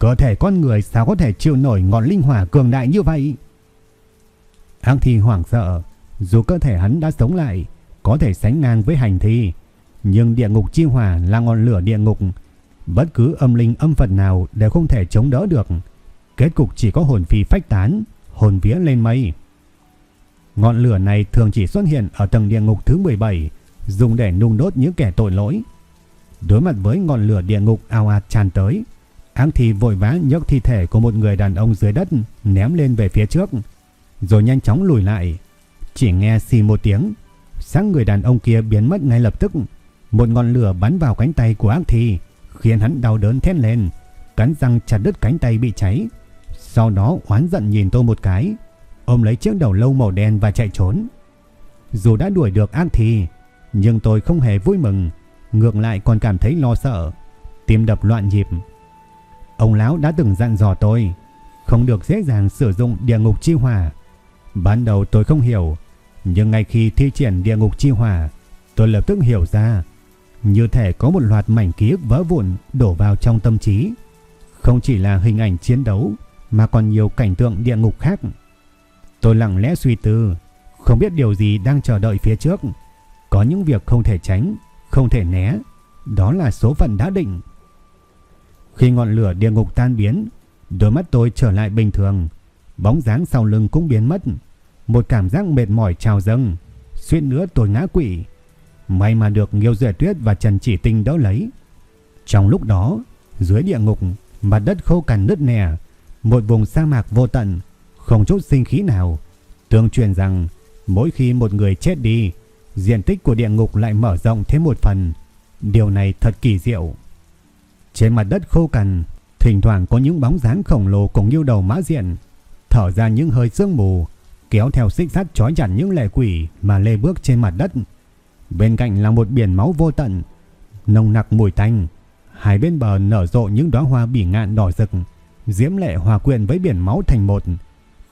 Cơ thể con người sao có thể chịu nổi ngọn linh hỏa cường đại như vậy? Ác thi hoảng sợ, dù cơ thể hắn đã sống lại, có thể sánh ngang với hành thi, nhưng địa ngục chi hỏa là ngọn lửa địa ngục, bất cứ âm linh âm Phật nào đều không thể chống đỡ được. Kết cục chỉ có hồn phi phách tán, hồn vía lên mây. Ngọn lửa này thường chỉ xuất hiện ở tầng địa ngục thứ 17, dùng để nung đốt những kẻ tội lỗi. Đối mặt với ngọn lửa địa ngục ao ạt tràn tới, Áng thì vội vã nhấc thi thể của một người đàn ông dưới đất ném lên về phía trước, rồi nhanh chóng lùi lại. Chỉ nghe xì một tiếng, sáng người đàn ông kia biến mất ngay lập tức. Một ngọn lửa bắn vào cánh tay của Áng Thi, khiến hắn đau đớn thét lên, cắn răng chặt đứt cánh tay bị cháy. Sau đó oán giận nhìn tôi một cái, ôm lấy chiếc đầu lâu màu đen và chạy trốn. Dù đã đuổi được ác thi, nhưng tôi không hề vui mừng, ngược lại còn cảm thấy lo sợ, tim đập loạn nhịp. Ông lão đã từng dặn dò tôi, không được dễ dàng sử dụng địa ngục chi hỏa. Ban đầu tôi không hiểu, nhưng ngay khi thi triển địa ngục chi hỏa, tôi lập tức hiểu ra, như thể có một loạt mảnh ký ức vỡ vụn đổ vào trong tâm trí. Không chỉ là hình ảnh chiến đấu, mà còn nhiều cảnh tượng địa ngục khác. Tôi lặng lẽ suy tư, không biết điều gì đang chờ đợi phía trước. Có những việc không thể tránh, không thể né, đó là số phận đã định. Khi ngọn lửa địa ngục tan biến, đôi mắt tôi trở lại bình thường, bóng dáng sau lưng cũng biến mất. Một cảm giác mệt mỏi trào dâng, suýt nữa tôi ngã quỵ. May mà được Nghiêu Duệ Tuyết và Trần Chỉ Tinh đỡ lấy. Trong lúc đó, dưới địa ngục, mặt đất khô cằn nứt nẻ, một vùng sa mạc vô tận, không chút sinh khí nào. Tương truyền rằng mỗi khi một người chết đi, diện tích của địa ngục lại mở rộng thêm một phần. Điều này thật kỳ diệu. Trên mặt đất khô cằn, thỉnh thoảng có những bóng dáng khổng lồ cùng như đầu mã diện, thở ra những hơi sương mù, kéo theo xích sắt trói chặt những lệ quỷ mà lê bước trên mặt đất. Bên cạnh là một biển máu vô tận, nồng nặc mùi tanh. Hai bên bờ nở rộ những đóa hoa bỉ ngạn đỏ rực, diễm lệ hòa quyện với biển máu thành một,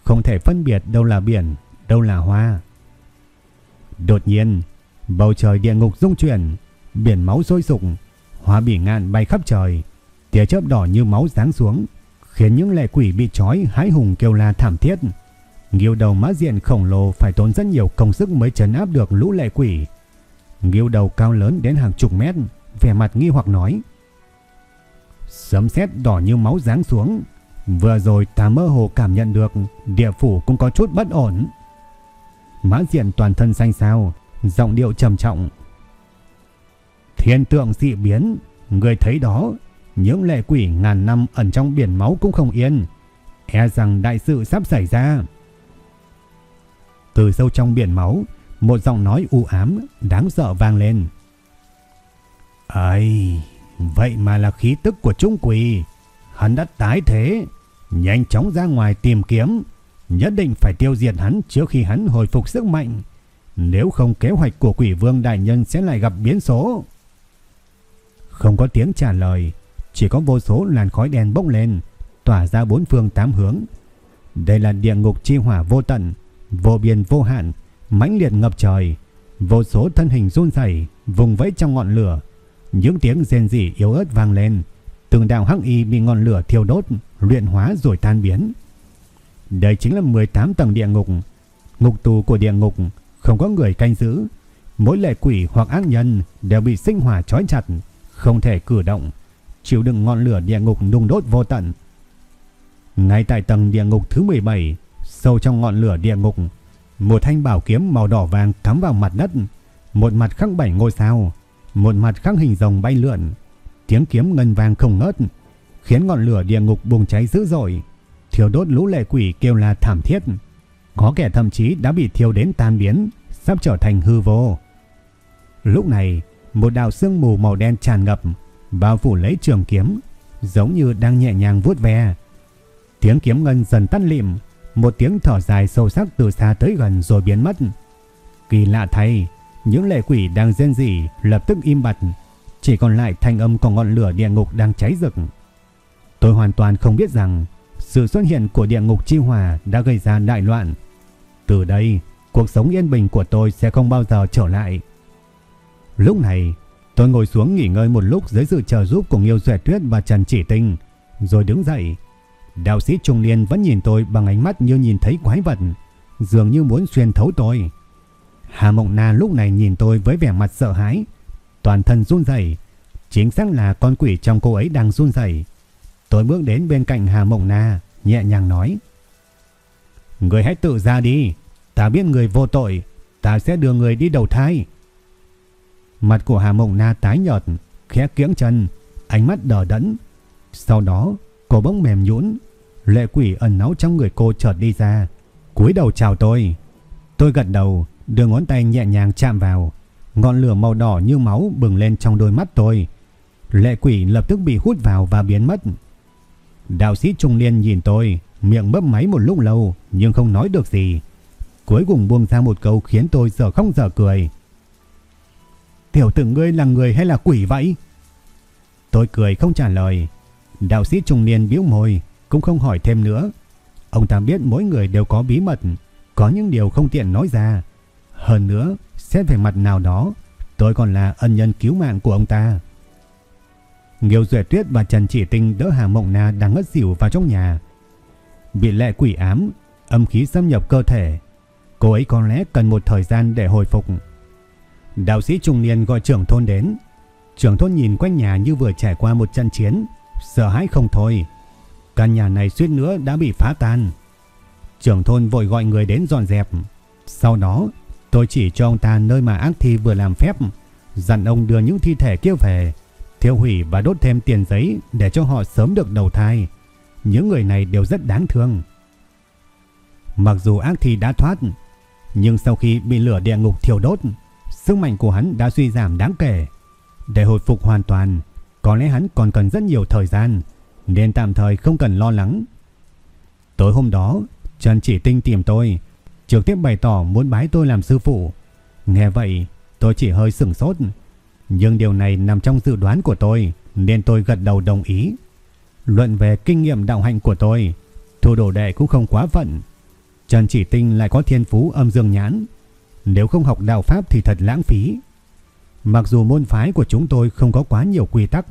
không thể phân biệt đâu là biển, đâu là hoa. Đột nhiên, bầu trời địa ngục rung chuyển, biển máu sôi sục, Hóa bỉ ngạn bay khắp trời, Tia chớp đỏ như máu giáng xuống, khiến những lệ quỷ bị trói hái hùng kêu la thảm thiết. Nghiêu đầu mã diện khổng lồ phải tốn rất nhiều công sức mới trấn áp được lũ lệ quỷ. Nghiêu đầu cao lớn đến hàng chục mét, vẻ mặt nghi hoặc nói. Sấm sét đỏ như máu giáng xuống, vừa rồi ta mơ hồ cảm nhận được địa phủ cũng có chút bất ổn. Mã diện toàn thân xanh xao, giọng điệu trầm trọng. Thiên tượng dị biến, người thấy đó, những lệ quỷ ngàn năm ẩn trong biển máu cũng không yên, e rằng đại sự sắp xảy ra. Từ sâu trong biển máu, một giọng nói u ám, đáng sợ vang lên. Ây, vậy mà là khí tức của trung quỷ. Hắn đã tái thế, nhanh chóng ra ngoài tìm kiếm, nhất định phải tiêu diệt hắn trước khi hắn hồi phục sức mạnh. Nếu không kế hoạch của quỷ vương đại nhân sẽ lại gặp biến số. Không có tiếng trả lời, chỉ có vô số làn khói đen bốc lên, tỏa ra bốn phương tám hướng. Đây là địa ngục chi hỏa vô tận, vô biên vô hạn, mãnh liệt ngập trời, vô số thân hình run rẩy, vùng vẫy trong ngọn lửa. Những tiếng rên rỉ yếu ớt vang lên, từng đạo hắc y bị ngọn lửa thiêu đốt, luyện hóa rồi tan biến. Đây chính là 18 tầng địa ngục, ngục tù của địa ngục, không có người canh giữ. Mỗi lệ quỷ hoặc ác nhân đều bị sinh hỏa trói chặt, không thể cử động, chịu đựng ngọn lửa địa ngục nung đốt vô tận. Ngay tại tầng địa ngục thứ 17, sâu trong ngọn lửa địa ngục, một thanh bảo kiếm màu đỏ vàng cắm vào mặt đất, một mặt khắc bảy ngôi sao, một mặt khắc hình rồng bay lượn, tiếng kiếm ngân vàng không ngớt, khiến ngọn lửa địa ngục bùng cháy dữ dội, thiêu đốt lũ lệ quỷ kêu la thảm thiết. Có kẻ thậm chí đã bị thiêu đến tan biến, sắp trở thành hư vô. Lúc này, một đạo sương mù màu đen tràn ngập, bao phủ lấy trường kiếm, giống như đang nhẹ nhàng vuốt ve. Tiếng kiếm ngân dần tắt lịm, một tiếng thở dài sâu sắc từ xa tới gần rồi biến mất. Kỳ lạ thay, những lệ quỷ đang rên rỉ lập tức im bặt, chỉ còn lại thanh âm của ngọn lửa địa ngục đang cháy rực. Tôi hoàn toàn không biết rằng sự xuất hiện của địa ngục chi hòa đã gây ra đại loạn. Từ đây, cuộc sống yên bình của tôi sẽ không bao giờ trở lại. Lúc này, tôi ngồi xuống nghỉ ngơi một lúc dưới sự trợ giúp của Nghiêu Duệ Tuyết và Trần Chỉ Tinh, rồi đứng dậy. Đạo sĩ trung niên vẫn nhìn tôi bằng ánh mắt như nhìn thấy quái vật, dường như muốn xuyên thấu tôi. Hà Mộng Na lúc này nhìn tôi với vẻ mặt sợ hãi, toàn thân run rẩy, chính xác là con quỷ trong cô ấy đang run rẩy. Tôi bước đến bên cạnh Hà Mộng Na, nhẹ nhàng nói: "Người hãy tự ra đi, ta biết người vô tội, ta sẽ đưa người đi đầu thai." Mặt của Hà Mộng Na tái nhợt, khẽ kiễng chân, ánh mắt đờ đẫn. Sau đó, cô bỗng mềm nhũn, lệ quỷ ẩn náu trong người cô chợt đi ra, cúi đầu chào tôi. Tôi gật đầu, đưa ngón tay nhẹ nhàng chạm vào, ngọn lửa màu đỏ như máu bừng lên trong đôi mắt tôi. Lệ quỷ lập tức bị hút vào và biến mất. Đạo sĩ trung niên nhìn tôi, miệng mấp máy một lúc lâu nhưng không nói được gì. Cuối cùng buông ra một câu khiến tôi giờ không giờ cười. Tiểu tử ngươi là người hay là quỷ vậy? Tôi cười không trả lời. Đạo sĩ trung niên biếu môi, cũng không hỏi thêm nữa. Ông ta biết mỗi người đều có bí mật, có những điều không tiện nói ra. Hơn nữa, xét về mặt nào đó, tôi còn là ân nhân cứu mạng của ông ta. Nghiêu Duệ Tuyết và Trần Chỉ Tinh đỡ Hà Mộng Na đang ngất xỉu vào trong nhà. Bị lệ quỷ ám, âm khí xâm nhập cơ thể. Cô ấy có lẽ cần một thời gian để hồi phục. Đạo sĩ trung niên gọi trưởng thôn đến. Trưởng thôn nhìn quanh nhà như vừa trải qua một trận chiến, sợ hãi không thôi. Căn nhà này suýt nữa đã bị phá tan. Trưởng thôn vội gọi người đến dọn dẹp. Sau đó, tôi chỉ cho ông ta nơi mà ác thi vừa làm phép, dặn ông đưa những thi thể kia về, thiêu hủy và đốt thêm tiền giấy để cho họ sớm được đầu thai. Những người này đều rất đáng thương. Mặc dù ác thi đã thoát, nhưng sau khi bị lửa địa ngục thiêu đốt, sức mạnh của hắn đã suy giảm đáng kể. Để hồi phục hoàn toàn, có lẽ hắn còn cần rất nhiều thời gian, nên tạm thời không cần lo lắng. Tối hôm đó, Trần Chỉ Tinh tìm tôi, trực tiếp bày tỏ muốn bái tôi làm sư phụ. Nghe vậy, tôi chỉ hơi sửng sốt, nhưng điều này nằm trong dự đoán của tôi, nên tôi gật đầu đồng ý. Luận về kinh nghiệm đạo hạnh của tôi, thu đồ đệ cũng không quá phận. Trần Chỉ Tinh lại có thiên phú âm dương nhãn, nếu không học đạo pháp thì thật lãng phí. Mặc dù môn phái của chúng tôi không có quá nhiều quy tắc,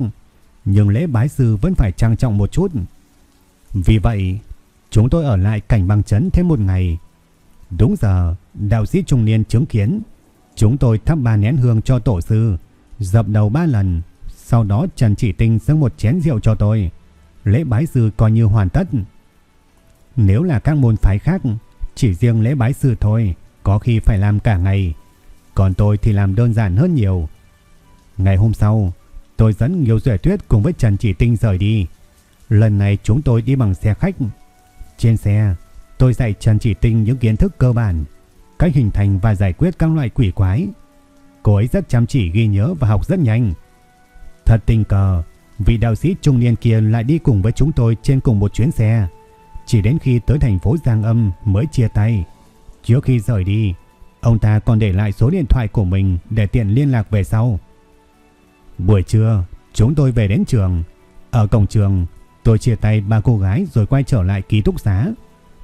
nhưng lễ bái sư vẫn phải trang trọng một chút. Vì vậy, chúng tôi ở lại cảnh băng chấn thêm một ngày. Đúng giờ, đạo sĩ trung niên chứng kiến, chúng tôi thắp ba nén hương cho tổ sư, dập đầu ba lần, sau đó Trần Chỉ Tinh dâng một chén rượu cho tôi. Lễ bái sư coi như hoàn tất. Nếu là các môn phái khác, chỉ riêng lễ bái sư thôi, có khi phải làm cả ngày. Còn tôi thì làm đơn giản hơn nhiều. Ngày hôm sau, tôi dẫn Nghiêu Duệ Tuyết cùng với Trần Chỉ Tinh rời đi. Lần này chúng tôi đi bằng xe khách. Trên xe, tôi dạy Trần Chỉ Tinh những kiến thức cơ bản, cách hình thành và giải quyết các loại quỷ quái. Cô ấy rất chăm chỉ ghi nhớ và học rất nhanh. Thật tình cờ, vị đạo sĩ trung niên kia lại đi cùng với chúng tôi trên cùng một chuyến xe. Chỉ đến khi tới thành phố Giang Âm mới chia tay. Trước khi rời đi, ông ta còn để lại số điện thoại của mình để tiện liên lạc về sau. Buổi trưa, chúng tôi về đến trường. Ở cổng trường, tôi chia tay ba cô gái rồi quay trở lại ký túc xá.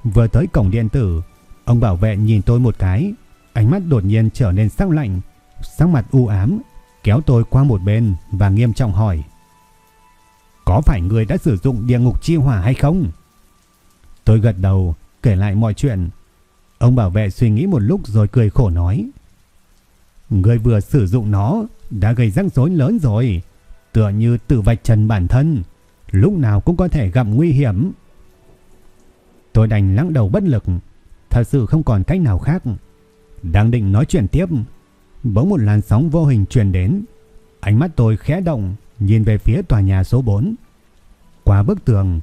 Vừa tới cổng điện tử, ông bảo vệ nhìn tôi một cái, ánh mắt đột nhiên trở nên sắc lạnh, sắc mặt u ám, kéo tôi qua một bên và nghiêm trọng hỏi. Có phải người đã sử dụng địa ngục chi hỏa hay không? Tôi gật đầu, kể lại mọi chuyện. Ông bảo vệ suy nghĩ một lúc rồi cười khổ nói. Người vừa sử dụng nó đã gây rắc rối lớn rồi. Tựa như tự vạch trần bản thân. Lúc nào cũng có thể gặp nguy hiểm. Tôi đành lắng đầu bất lực. Thật sự không còn cách nào khác. Đang định nói chuyện tiếp. Bỗng một làn sóng vô hình truyền đến. Ánh mắt tôi khẽ động. Nhìn về phía tòa nhà số 4. Qua bức tường.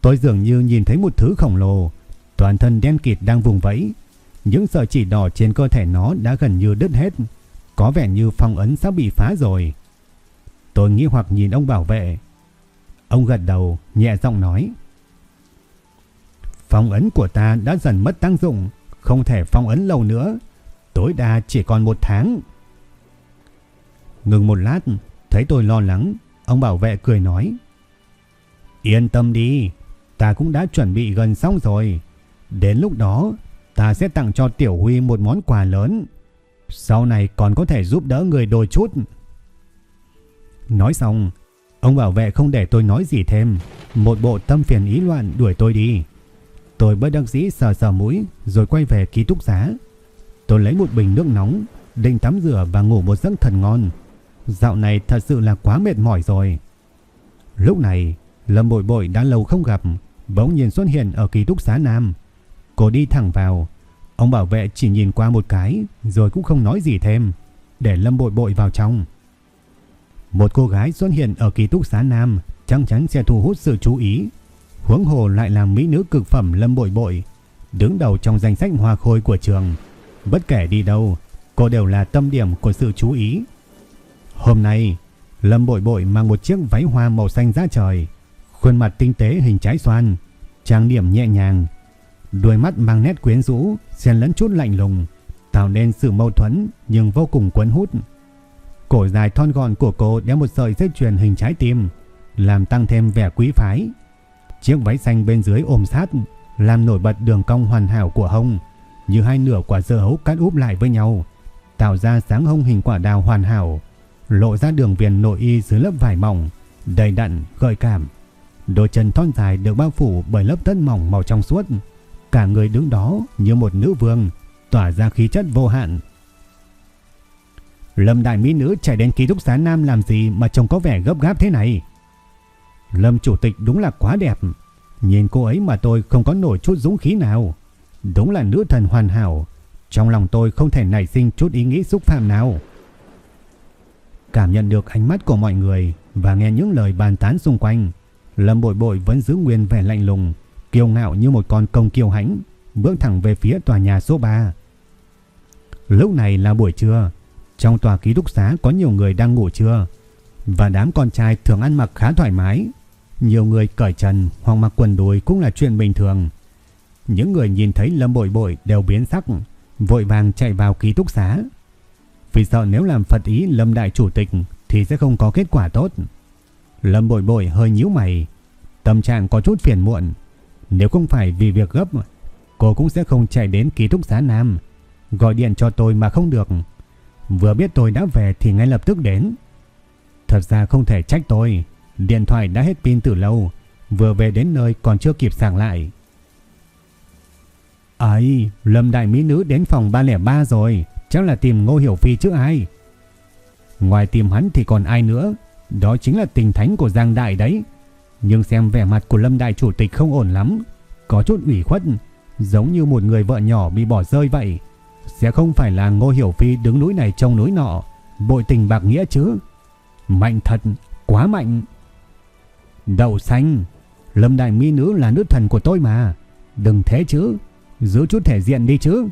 Tôi dường như nhìn thấy một thứ khổng lồ. Toàn thân đen kịt đang vùng vẫy. Những sợi chỉ đỏ trên cơ thể nó đã gần như đứt hết. Có vẻ như phong ấn sắp bị phá rồi. Tôi nghĩ hoặc nhìn ông bảo vệ. Ông gật đầu, nhẹ giọng nói. Phong ấn của ta đã dần mất tác dụng, không thể phong ấn lâu nữa. Tối đa chỉ còn một tháng. Ngừng một lát, thấy tôi lo lắng, ông bảo vệ cười nói. Yên tâm đi, ta cũng đã chuẩn bị gần xong rồi. Đến lúc đó, ta sẽ tặng cho Tiểu Huy một món quà lớn. Sau này còn có thể giúp đỡ người đôi chút. Nói xong, ông bảo vệ không để tôi nói gì thêm. Một bộ tâm phiền ý loạn đuổi tôi đi. Tôi bất đắc dĩ sờ sờ mũi rồi quay về ký túc xá. Tôi lấy một bình nước nóng, định tắm rửa và ngủ một giấc thần ngon. Dạo này thật sự là quá mệt mỏi rồi. Lúc này, Lâm Bội Bội đã lâu không gặp, bỗng nhiên xuất hiện ở ký túc xá Nam. Cô đi thẳng vào, Ông bảo vệ chỉ nhìn qua một cái rồi cũng không nói gì thêm, để Lâm Bội Bội vào trong. Một cô gái xuất hiện ở ký túc xá Nam chắc chắn sẽ thu hút sự chú ý. Huống hồ lại là mỹ nữ cực phẩm Lâm Bội Bội, đứng đầu trong danh sách hoa khôi của trường. Bất kể đi đâu, cô đều là tâm điểm của sự chú ý. Hôm nay, Lâm Bội Bội mang một chiếc váy hoa màu xanh da trời, khuôn mặt tinh tế hình trái xoan, trang điểm nhẹ nhàng, đôi mắt mang nét quyến rũ, xen lẫn chút lạnh lùng, tạo nên sự mâu thuẫn nhưng vô cùng cuốn hút. Cổ dài thon gọn của cô đeo một sợi dây chuyền hình trái tim, làm tăng thêm vẻ quý phái. Chiếc váy xanh bên dưới ôm sát, làm nổi bật đường cong hoàn hảo của hông, như hai nửa quả dưa hấu cắt úp lại với nhau, tạo ra sáng hông hình quả đào hoàn hảo, lộ ra đường viền nội y dưới lớp vải mỏng, đầy đặn, gợi cảm. Đôi chân thon dài được bao phủ bởi lớp tất mỏng màu trong suốt, Cả người đứng đó như một nữ vương, tỏa ra khí chất vô hạn. Lâm đại mỹ nữ chạy đến ký túc xá nam làm gì mà trông có vẻ gấp gáp thế này? Lâm chủ tịch đúng là quá đẹp. Nhìn cô ấy mà tôi không có nổi chút dũng khí nào. Đúng là nữ thần hoàn hảo. Trong lòng tôi không thể nảy sinh chút ý nghĩ xúc phạm nào. Cảm nhận được ánh mắt của mọi người và nghe những lời bàn tán xung quanh, Lâm Bội Bội vẫn giữ nguyên vẻ lạnh lùng, kiêu ngạo như một con công kiêu hãnh, bước thẳng về phía tòa nhà số 3. Lúc này là buổi trưa, trong tòa ký túc xá có nhiều người đang ngủ trưa, và đám con trai thường ăn mặc khá thoải mái. Nhiều người cởi trần hoặc mặc quần đùi cũng là chuyện bình thường. Những người nhìn thấy Lâm Bội Bội đều biến sắc, vội vàng chạy vào ký túc xá. Vì sợ nếu làm phật ý Lâm Đại Chủ tịch thì sẽ không có kết quả tốt. Lâm Bội Bội hơi nhíu mày, tâm trạng có chút phiền muộn, nếu không phải vì việc gấp, cô cũng sẽ không chạy đến ký túc xá Nam, gọi điện cho tôi mà không được. Vừa biết tôi đã về thì ngay lập tức đến. Thật ra không thể trách tôi, Điện thoại đã hết pin từ lâu, vừa về đến nơi còn chưa kịp sạc lại. Ấy, Lâm Đại Mỹ Nữ đến phòng 303 rồi, chắc là tìm Ngô Hiểu Phi chứ ai. Ngoài tìm hắn thì còn ai nữa, đó chính là tình thánh của Giang Đại đấy. Nhưng xem vẻ mặt của Lâm Đại Chủ tịch không ổn lắm, có chút ủy khuất, giống như một người vợ nhỏ bị bỏ rơi vậy. Sẽ không phải là Ngô Hiểu Phi đứng núi này trông núi nọ, bội tình bạc nghĩa chứ. Mạnh thật, quá mạnh. Đậu xanh, Lâm Đại Mỹ Nữ là nữ thần của tôi mà. Đừng thế chứ, giữ chút thể diện đi chứ.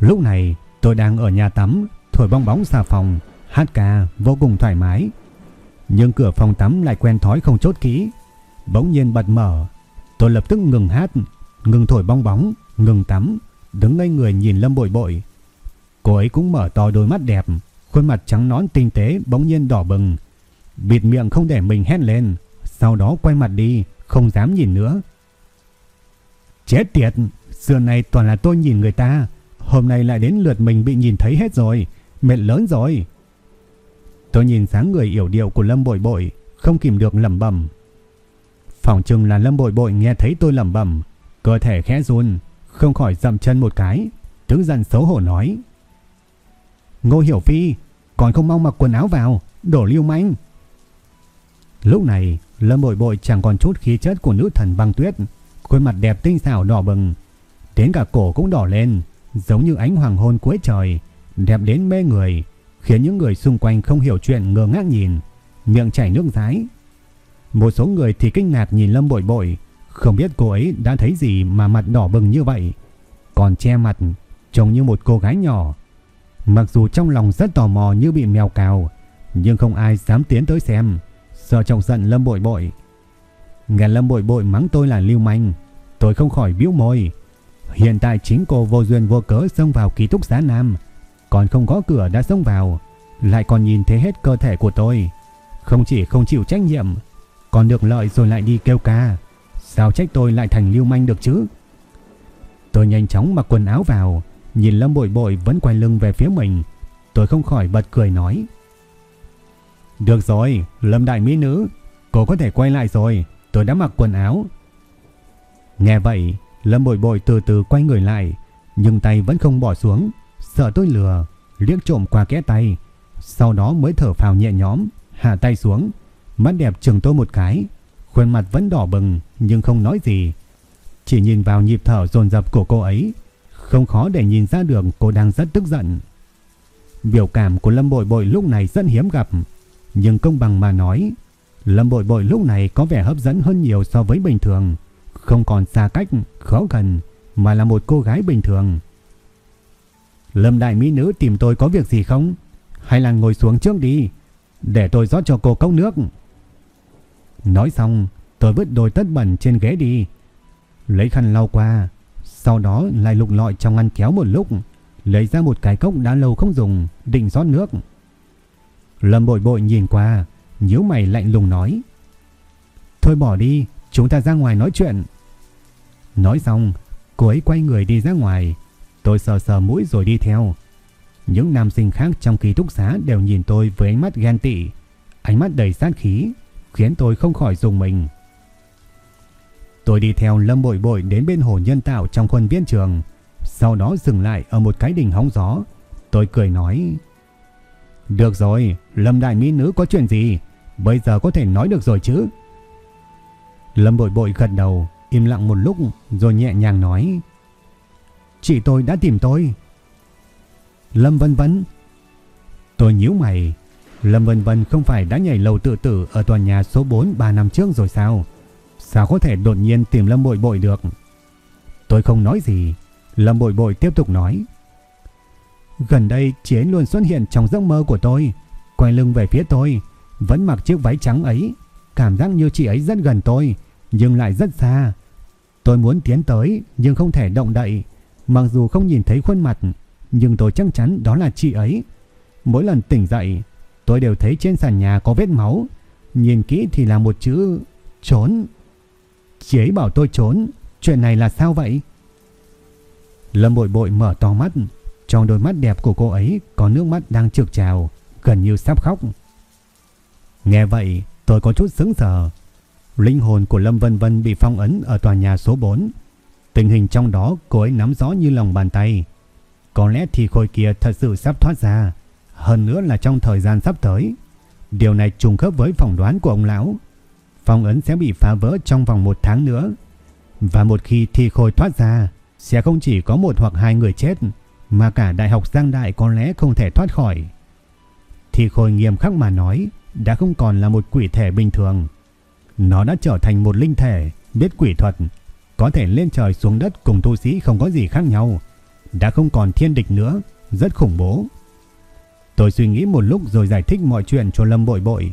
Lúc này tôi đang ở nhà tắm, thổi bong bóng xà phòng, hát ca vô cùng thoải mái. Nhưng cửa phòng tắm lại quen thói không chốt kỹ. Bỗng nhiên bật mở, tôi lập tức ngừng hát, ngừng thổi bong bóng, ngừng tắm, đứng ngây người nhìn Lâm Bội Bội. Cô ấy cũng mở to đôi mắt đẹp, khuôn mặt trắng nón tinh tế bỗng nhiên đỏ bừng, bịt miệng không để mình hét lên, sau đó quay mặt đi, không dám nhìn nữa. Chết tiệt, xưa này toàn là tôi nhìn người ta, hôm nay lại đến lượt mình bị nhìn thấy hết rồi, mệt lớn rồi. Tôi nhìn dáng người yểu điệu của Lâm Bội Bội, không kìm được lẩm bẩm. Phòng chừng là Lâm Bội Bội nghe thấy tôi lẩm bẩm, cơ thể khẽ run, không khỏi dậm chân một cái, tức giận xấu hổ nói: "Ngô Hiểu Phi, còn không mau mặc quần áo vào, đổ lưu manh." Lúc này, Lâm Bội Bội chẳng còn chút khí chất của nữ thần băng tuyết, khuôn mặt đẹp tinh xảo đỏ bừng, đến cả cổ cũng đỏ lên, giống như ánh hoàng hôn cuối trời, đẹp đến mê người, khiến những người xung quanh không hiểu chuyện ngơ ngác nhìn, miệng chảy nước dãi. Một số người thì kinh ngạc nhìn Lâm Bội Bội, không biết cô ấy đã thấy gì mà mặt đỏ bừng như vậy, còn che mặt, trông như một cô gái nhỏ. Mặc dù trong lòng rất tò mò như bị mèo cào, nhưng không ai dám tiến tới xem, sợ chọc giận Lâm Bội Bội. Nghe Lâm Bội Bội mắng tôi là lưu manh, tôi không khỏi bĩu môi. Hiện tại chính cô vô duyên vô cớ xông vào ký túc xá Nam, còn không có cửa đã xông vào, lại còn nhìn thấy hết cơ thể của tôi. Không chỉ không chịu trách nhiệm, còn được lợi rồi lại đi kêu ca. Sao trách tôi lại thành lưu manh được chứ? Tôi nhanh chóng mặc quần áo vào, nhìn Lâm Bội Bội vẫn quay lưng về phía mình. Tôi không khỏi bật cười nói. Được rồi, Lâm Đại Mỹ Nữ, cô có thể quay lại rồi, tôi đã mặc quần áo. Nghe vậy, Lâm Bội Bội từ từ quay người lại, nhưng tay vẫn không bỏ xuống, sợ tôi lừa, liếc trộm qua kẽ tay, sau đó mới thở phào nhẹ nhõm, hạ tay xuống, mắt đẹp chừng tôi một cái, khuôn mặt vẫn đỏ bừng nhưng không nói gì, chỉ nhìn vào nhịp thở dồn dập của cô ấy, không khó để nhìn ra được cô đang rất tức giận. Biểu cảm của Lâm Bội Bội lúc này rất hiếm gặp, nhưng công bằng mà nói, Lâm Bội Bội lúc này có vẻ hấp dẫn hơn nhiều so với bình thường, không còn xa cách, khó gần, mà là một cô gái bình thường. Lâm Đại Mỹ Nữ tìm tôi có việc gì không? Hay là ngồi xuống trước đi, để tôi rót cho cô cốc nước. Nói xong, tôi vứt đôi tất bẩn trên ghế đi, lấy khăn lau qua, sau đó lại lục lọi trong ngăn kéo một lúc, lấy ra một cái cốc đã lâu không dùng, định rót nước. Lâm bội bội nhìn qua, nhíu mày lạnh lùng nói. Thôi bỏ đi, chúng ta ra ngoài nói chuyện. Nói xong, cô ấy quay người đi ra ngoài. Tôi sờ sờ mũi rồi đi theo. Những nam sinh khác trong ký túc xá đều nhìn tôi với ánh mắt ghen tị. Ánh mắt đầy sát khí, khiến tôi không khỏi dùng mình. Tôi đi theo Lâm Bội Bội đến bên hồ nhân tạo trong khuôn viên trường. Sau đó dừng lại ở một cái đỉnh hóng gió. Tôi cười nói... Được rồi, Lâm Đại Mỹ Nữ có chuyện gì? Bây giờ có thể nói được rồi chứ? Lâm Bội Bội gật đầu, im lặng một lúc rồi nhẹ nhàng nói. Chị tôi đã tìm tôi. Lâm Vân Vân. Tôi nhíu mày. Lâm Vân Vân không phải đã nhảy lầu tự tử ở tòa nhà số 4 3 năm trước rồi sao? Sao có thể đột nhiên tìm Lâm Bội Bội được? Tôi không nói gì. Lâm Bội Bội tiếp tục nói. Gần đây chị ấy luôn xuất hiện trong giấc mơ của tôi, quay lưng về phía tôi, vẫn mặc chiếc váy trắng ấy, cảm giác như chị ấy rất gần tôi, nhưng lại rất xa. Tôi muốn tiến tới nhưng không thể động đậy, mặc dù không nhìn thấy khuôn mặt, nhưng tôi chắc chắn đó là chị ấy. Mỗi lần tỉnh dậy, tôi đều thấy trên sàn nhà có vết máu, nhìn kỹ thì là một chữ trốn. Chị ấy bảo tôi trốn, chuyện này là sao vậy? Lâm bội bội mở to mắt, trong đôi mắt đẹp của cô ấy có nước mắt đang trượt trào, gần như sắp khóc. Nghe vậy tôi có chút sững sờ. Linh hồn của Lâm Vân Vân bị phong ấn ở tòa nhà số 4. Tình hình trong đó cô ấy nắm rõ như lòng bàn tay. Có lẽ thì khôi kia thật sự sắp thoát ra. Hơn nữa là trong thời gian sắp tới. Điều này trùng khớp với phỏng đoán của ông lão. Phong ấn sẽ bị phá vỡ trong vòng một tháng nữa. Và một khi thi khôi thoát ra, sẽ không chỉ có một hoặc hai người chết, mà cả Đại học Giang Đại có lẽ không thể thoát khỏi. Thi khôi nghiêm khắc mà nói, đã không còn là một quỷ thể bình thường. Nó đã trở thành một linh thể, biết quỷ thuật, có thể lên trời xuống đất cùng tu sĩ không có gì khác nhau. Đã không còn thiên địch nữa, rất khủng bố. Tôi suy nghĩ một lúc rồi giải thích mọi chuyện cho Lâm Bội Bội.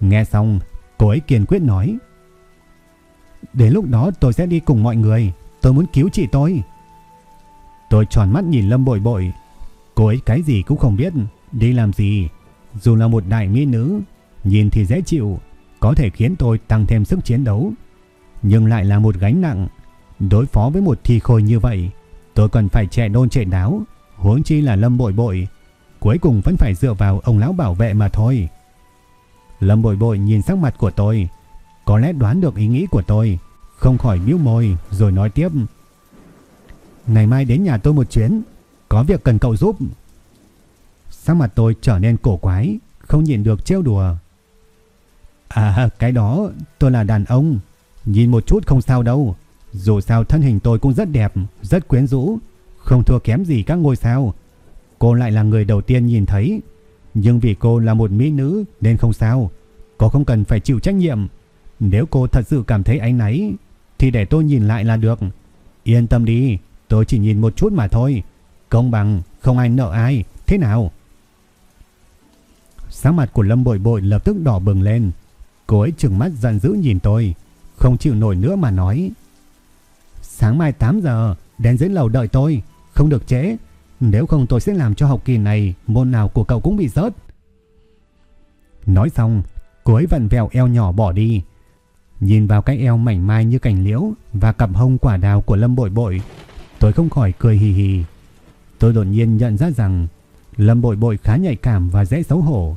Nghe xong, cô ấy kiên quyết nói. Đến lúc đó tôi sẽ đi cùng mọi người, tôi muốn cứu chị tôi. Tôi tròn mắt nhìn Lâm Bội Bội. Cô ấy cái gì cũng không biết, đi làm gì. Dù là một đại mỹ nữ, nhìn thì dễ chịu, có thể khiến tôi tăng thêm sức chiến đấu. Nhưng lại là một gánh nặng. Đối phó với một thi khôi như vậy, tôi còn phải chạy đôn chạy đáo, huống chi là Lâm Bội Bội. Cuối cùng vẫn phải dựa vào ông lão bảo vệ mà thôi. Lâm Bội Bội nhìn sắc mặt của tôi, có lẽ đoán được ý nghĩ của tôi, không khỏi miếu môi rồi nói tiếp. Ngày mai đến nhà tôi một chuyến, có việc cần cậu giúp. Sắc mặt tôi trở nên cổ quái, không nhìn được trêu đùa. À cái đó tôi là đàn ông Nhìn một chút không sao đâu dù sao thân hình tôi cũng rất đẹp Rất quyến rũ. Không thua kém gì các ngôi sao. Cô lại là người đầu tiên nhìn thấy. Nhưng vì cô là một mỹ nữ Nên không sao. Cô không cần phải chịu trách nhiệm. Nếu cô thật sự cảm thấy ánh náy Thì để tôi nhìn lại là được. Yên tâm đi Tôi chỉ nhìn một chút mà thôi. Công bằng Không ai nợ ai. Thế nào? Sáng mặt của Lâm Bội Bội lập tức đỏ bừng lên. Cô ấy trừng mắt giận dữ nhìn tôi, không chịu nổi nữa mà nói. Sáng mai 8 giờ, đến dưới lầu đợi tôi, không được trễ. Nếu không tôi sẽ làm cho học kỳ này môn nào của cậu cũng bị rớt. Nói xong, cô ấy vặn vẹo eo nhỏ bỏ đi. Nhìn vào cái eo mảnh mai như cành liễu và cặp hông quả đào của Lâm Bội Bội, tôi không khỏi cười hì hì. Tôi đột nhiên nhận ra rằng Lâm Bội Bội khá nhạy cảm và dễ xấu hổ.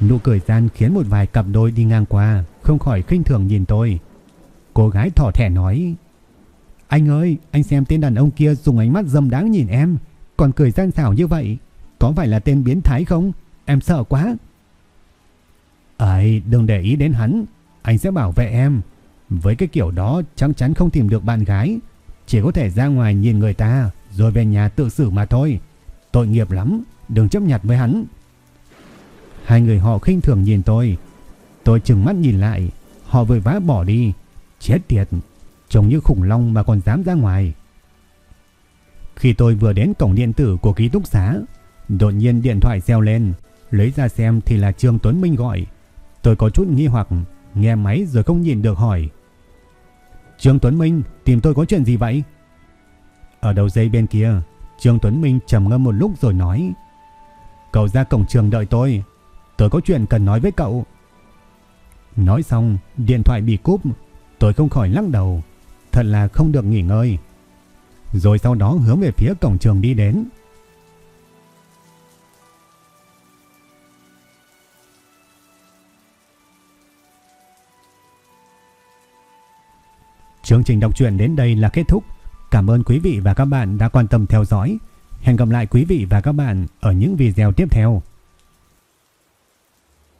Nụ cười gian khiến một vài cặp đôi đi ngang qua không khỏi khinh thường nhìn tôi. Cô gái thỏ thẻ nói anh ơi, anh xem tên đàn ông kia dùng ánh mắt dâm đáng nhìn em Còn cười gian xảo như vậy Có phải là tên biến thái không? Em sợ quá Ấy, đừng để ý đến hắn Anh sẽ bảo vệ em Với cái kiểu đó chắc chắn không tìm được bạn gái Chỉ có thể ra ngoài nhìn người ta Rồi về nhà tự xử mà thôi Tội nghiệp lắm Đừng chấp nhặt với hắn Hai người họ khinh thường nhìn tôi. Tôi chừng mắt nhìn lại. Họ vội vã bỏ đi. Chết tiệt. Trông như khủng long mà còn dám ra ngoài. Khi tôi vừa đến cổng điện tử của ký túc xá. Đột nhiên điện thoại reo lên. Lấy ra xem thì là Trương Tuấn Minh gọi. Tôi có chút nghi hoặc. Nghe máy rồi không nhìn được hỏi. Trương Tuấn Minh tìm tôi có chuyện gì vậy? Ở đầu dây bên kia. Trương Tuấn Minh trầm ngâm một lúc rồi nói. Cậu ra cổng trường đợi tôi Tôi có chuyện cần nói với cậu. Nói xong, điện thoại bị cúp. Tôi không khỏi lắc đầu. Thật là không được nghỉ ngơi. Rồi sau đó hướng về phía cổng trường đi đến. Chương trình đọc truyện đến đây là kết thúc. Cảm ơn quý vị và các bạn đã quan tâm theo dõi. Hẹn gặp lại quý vị và các bạn ở những video tiếp theo.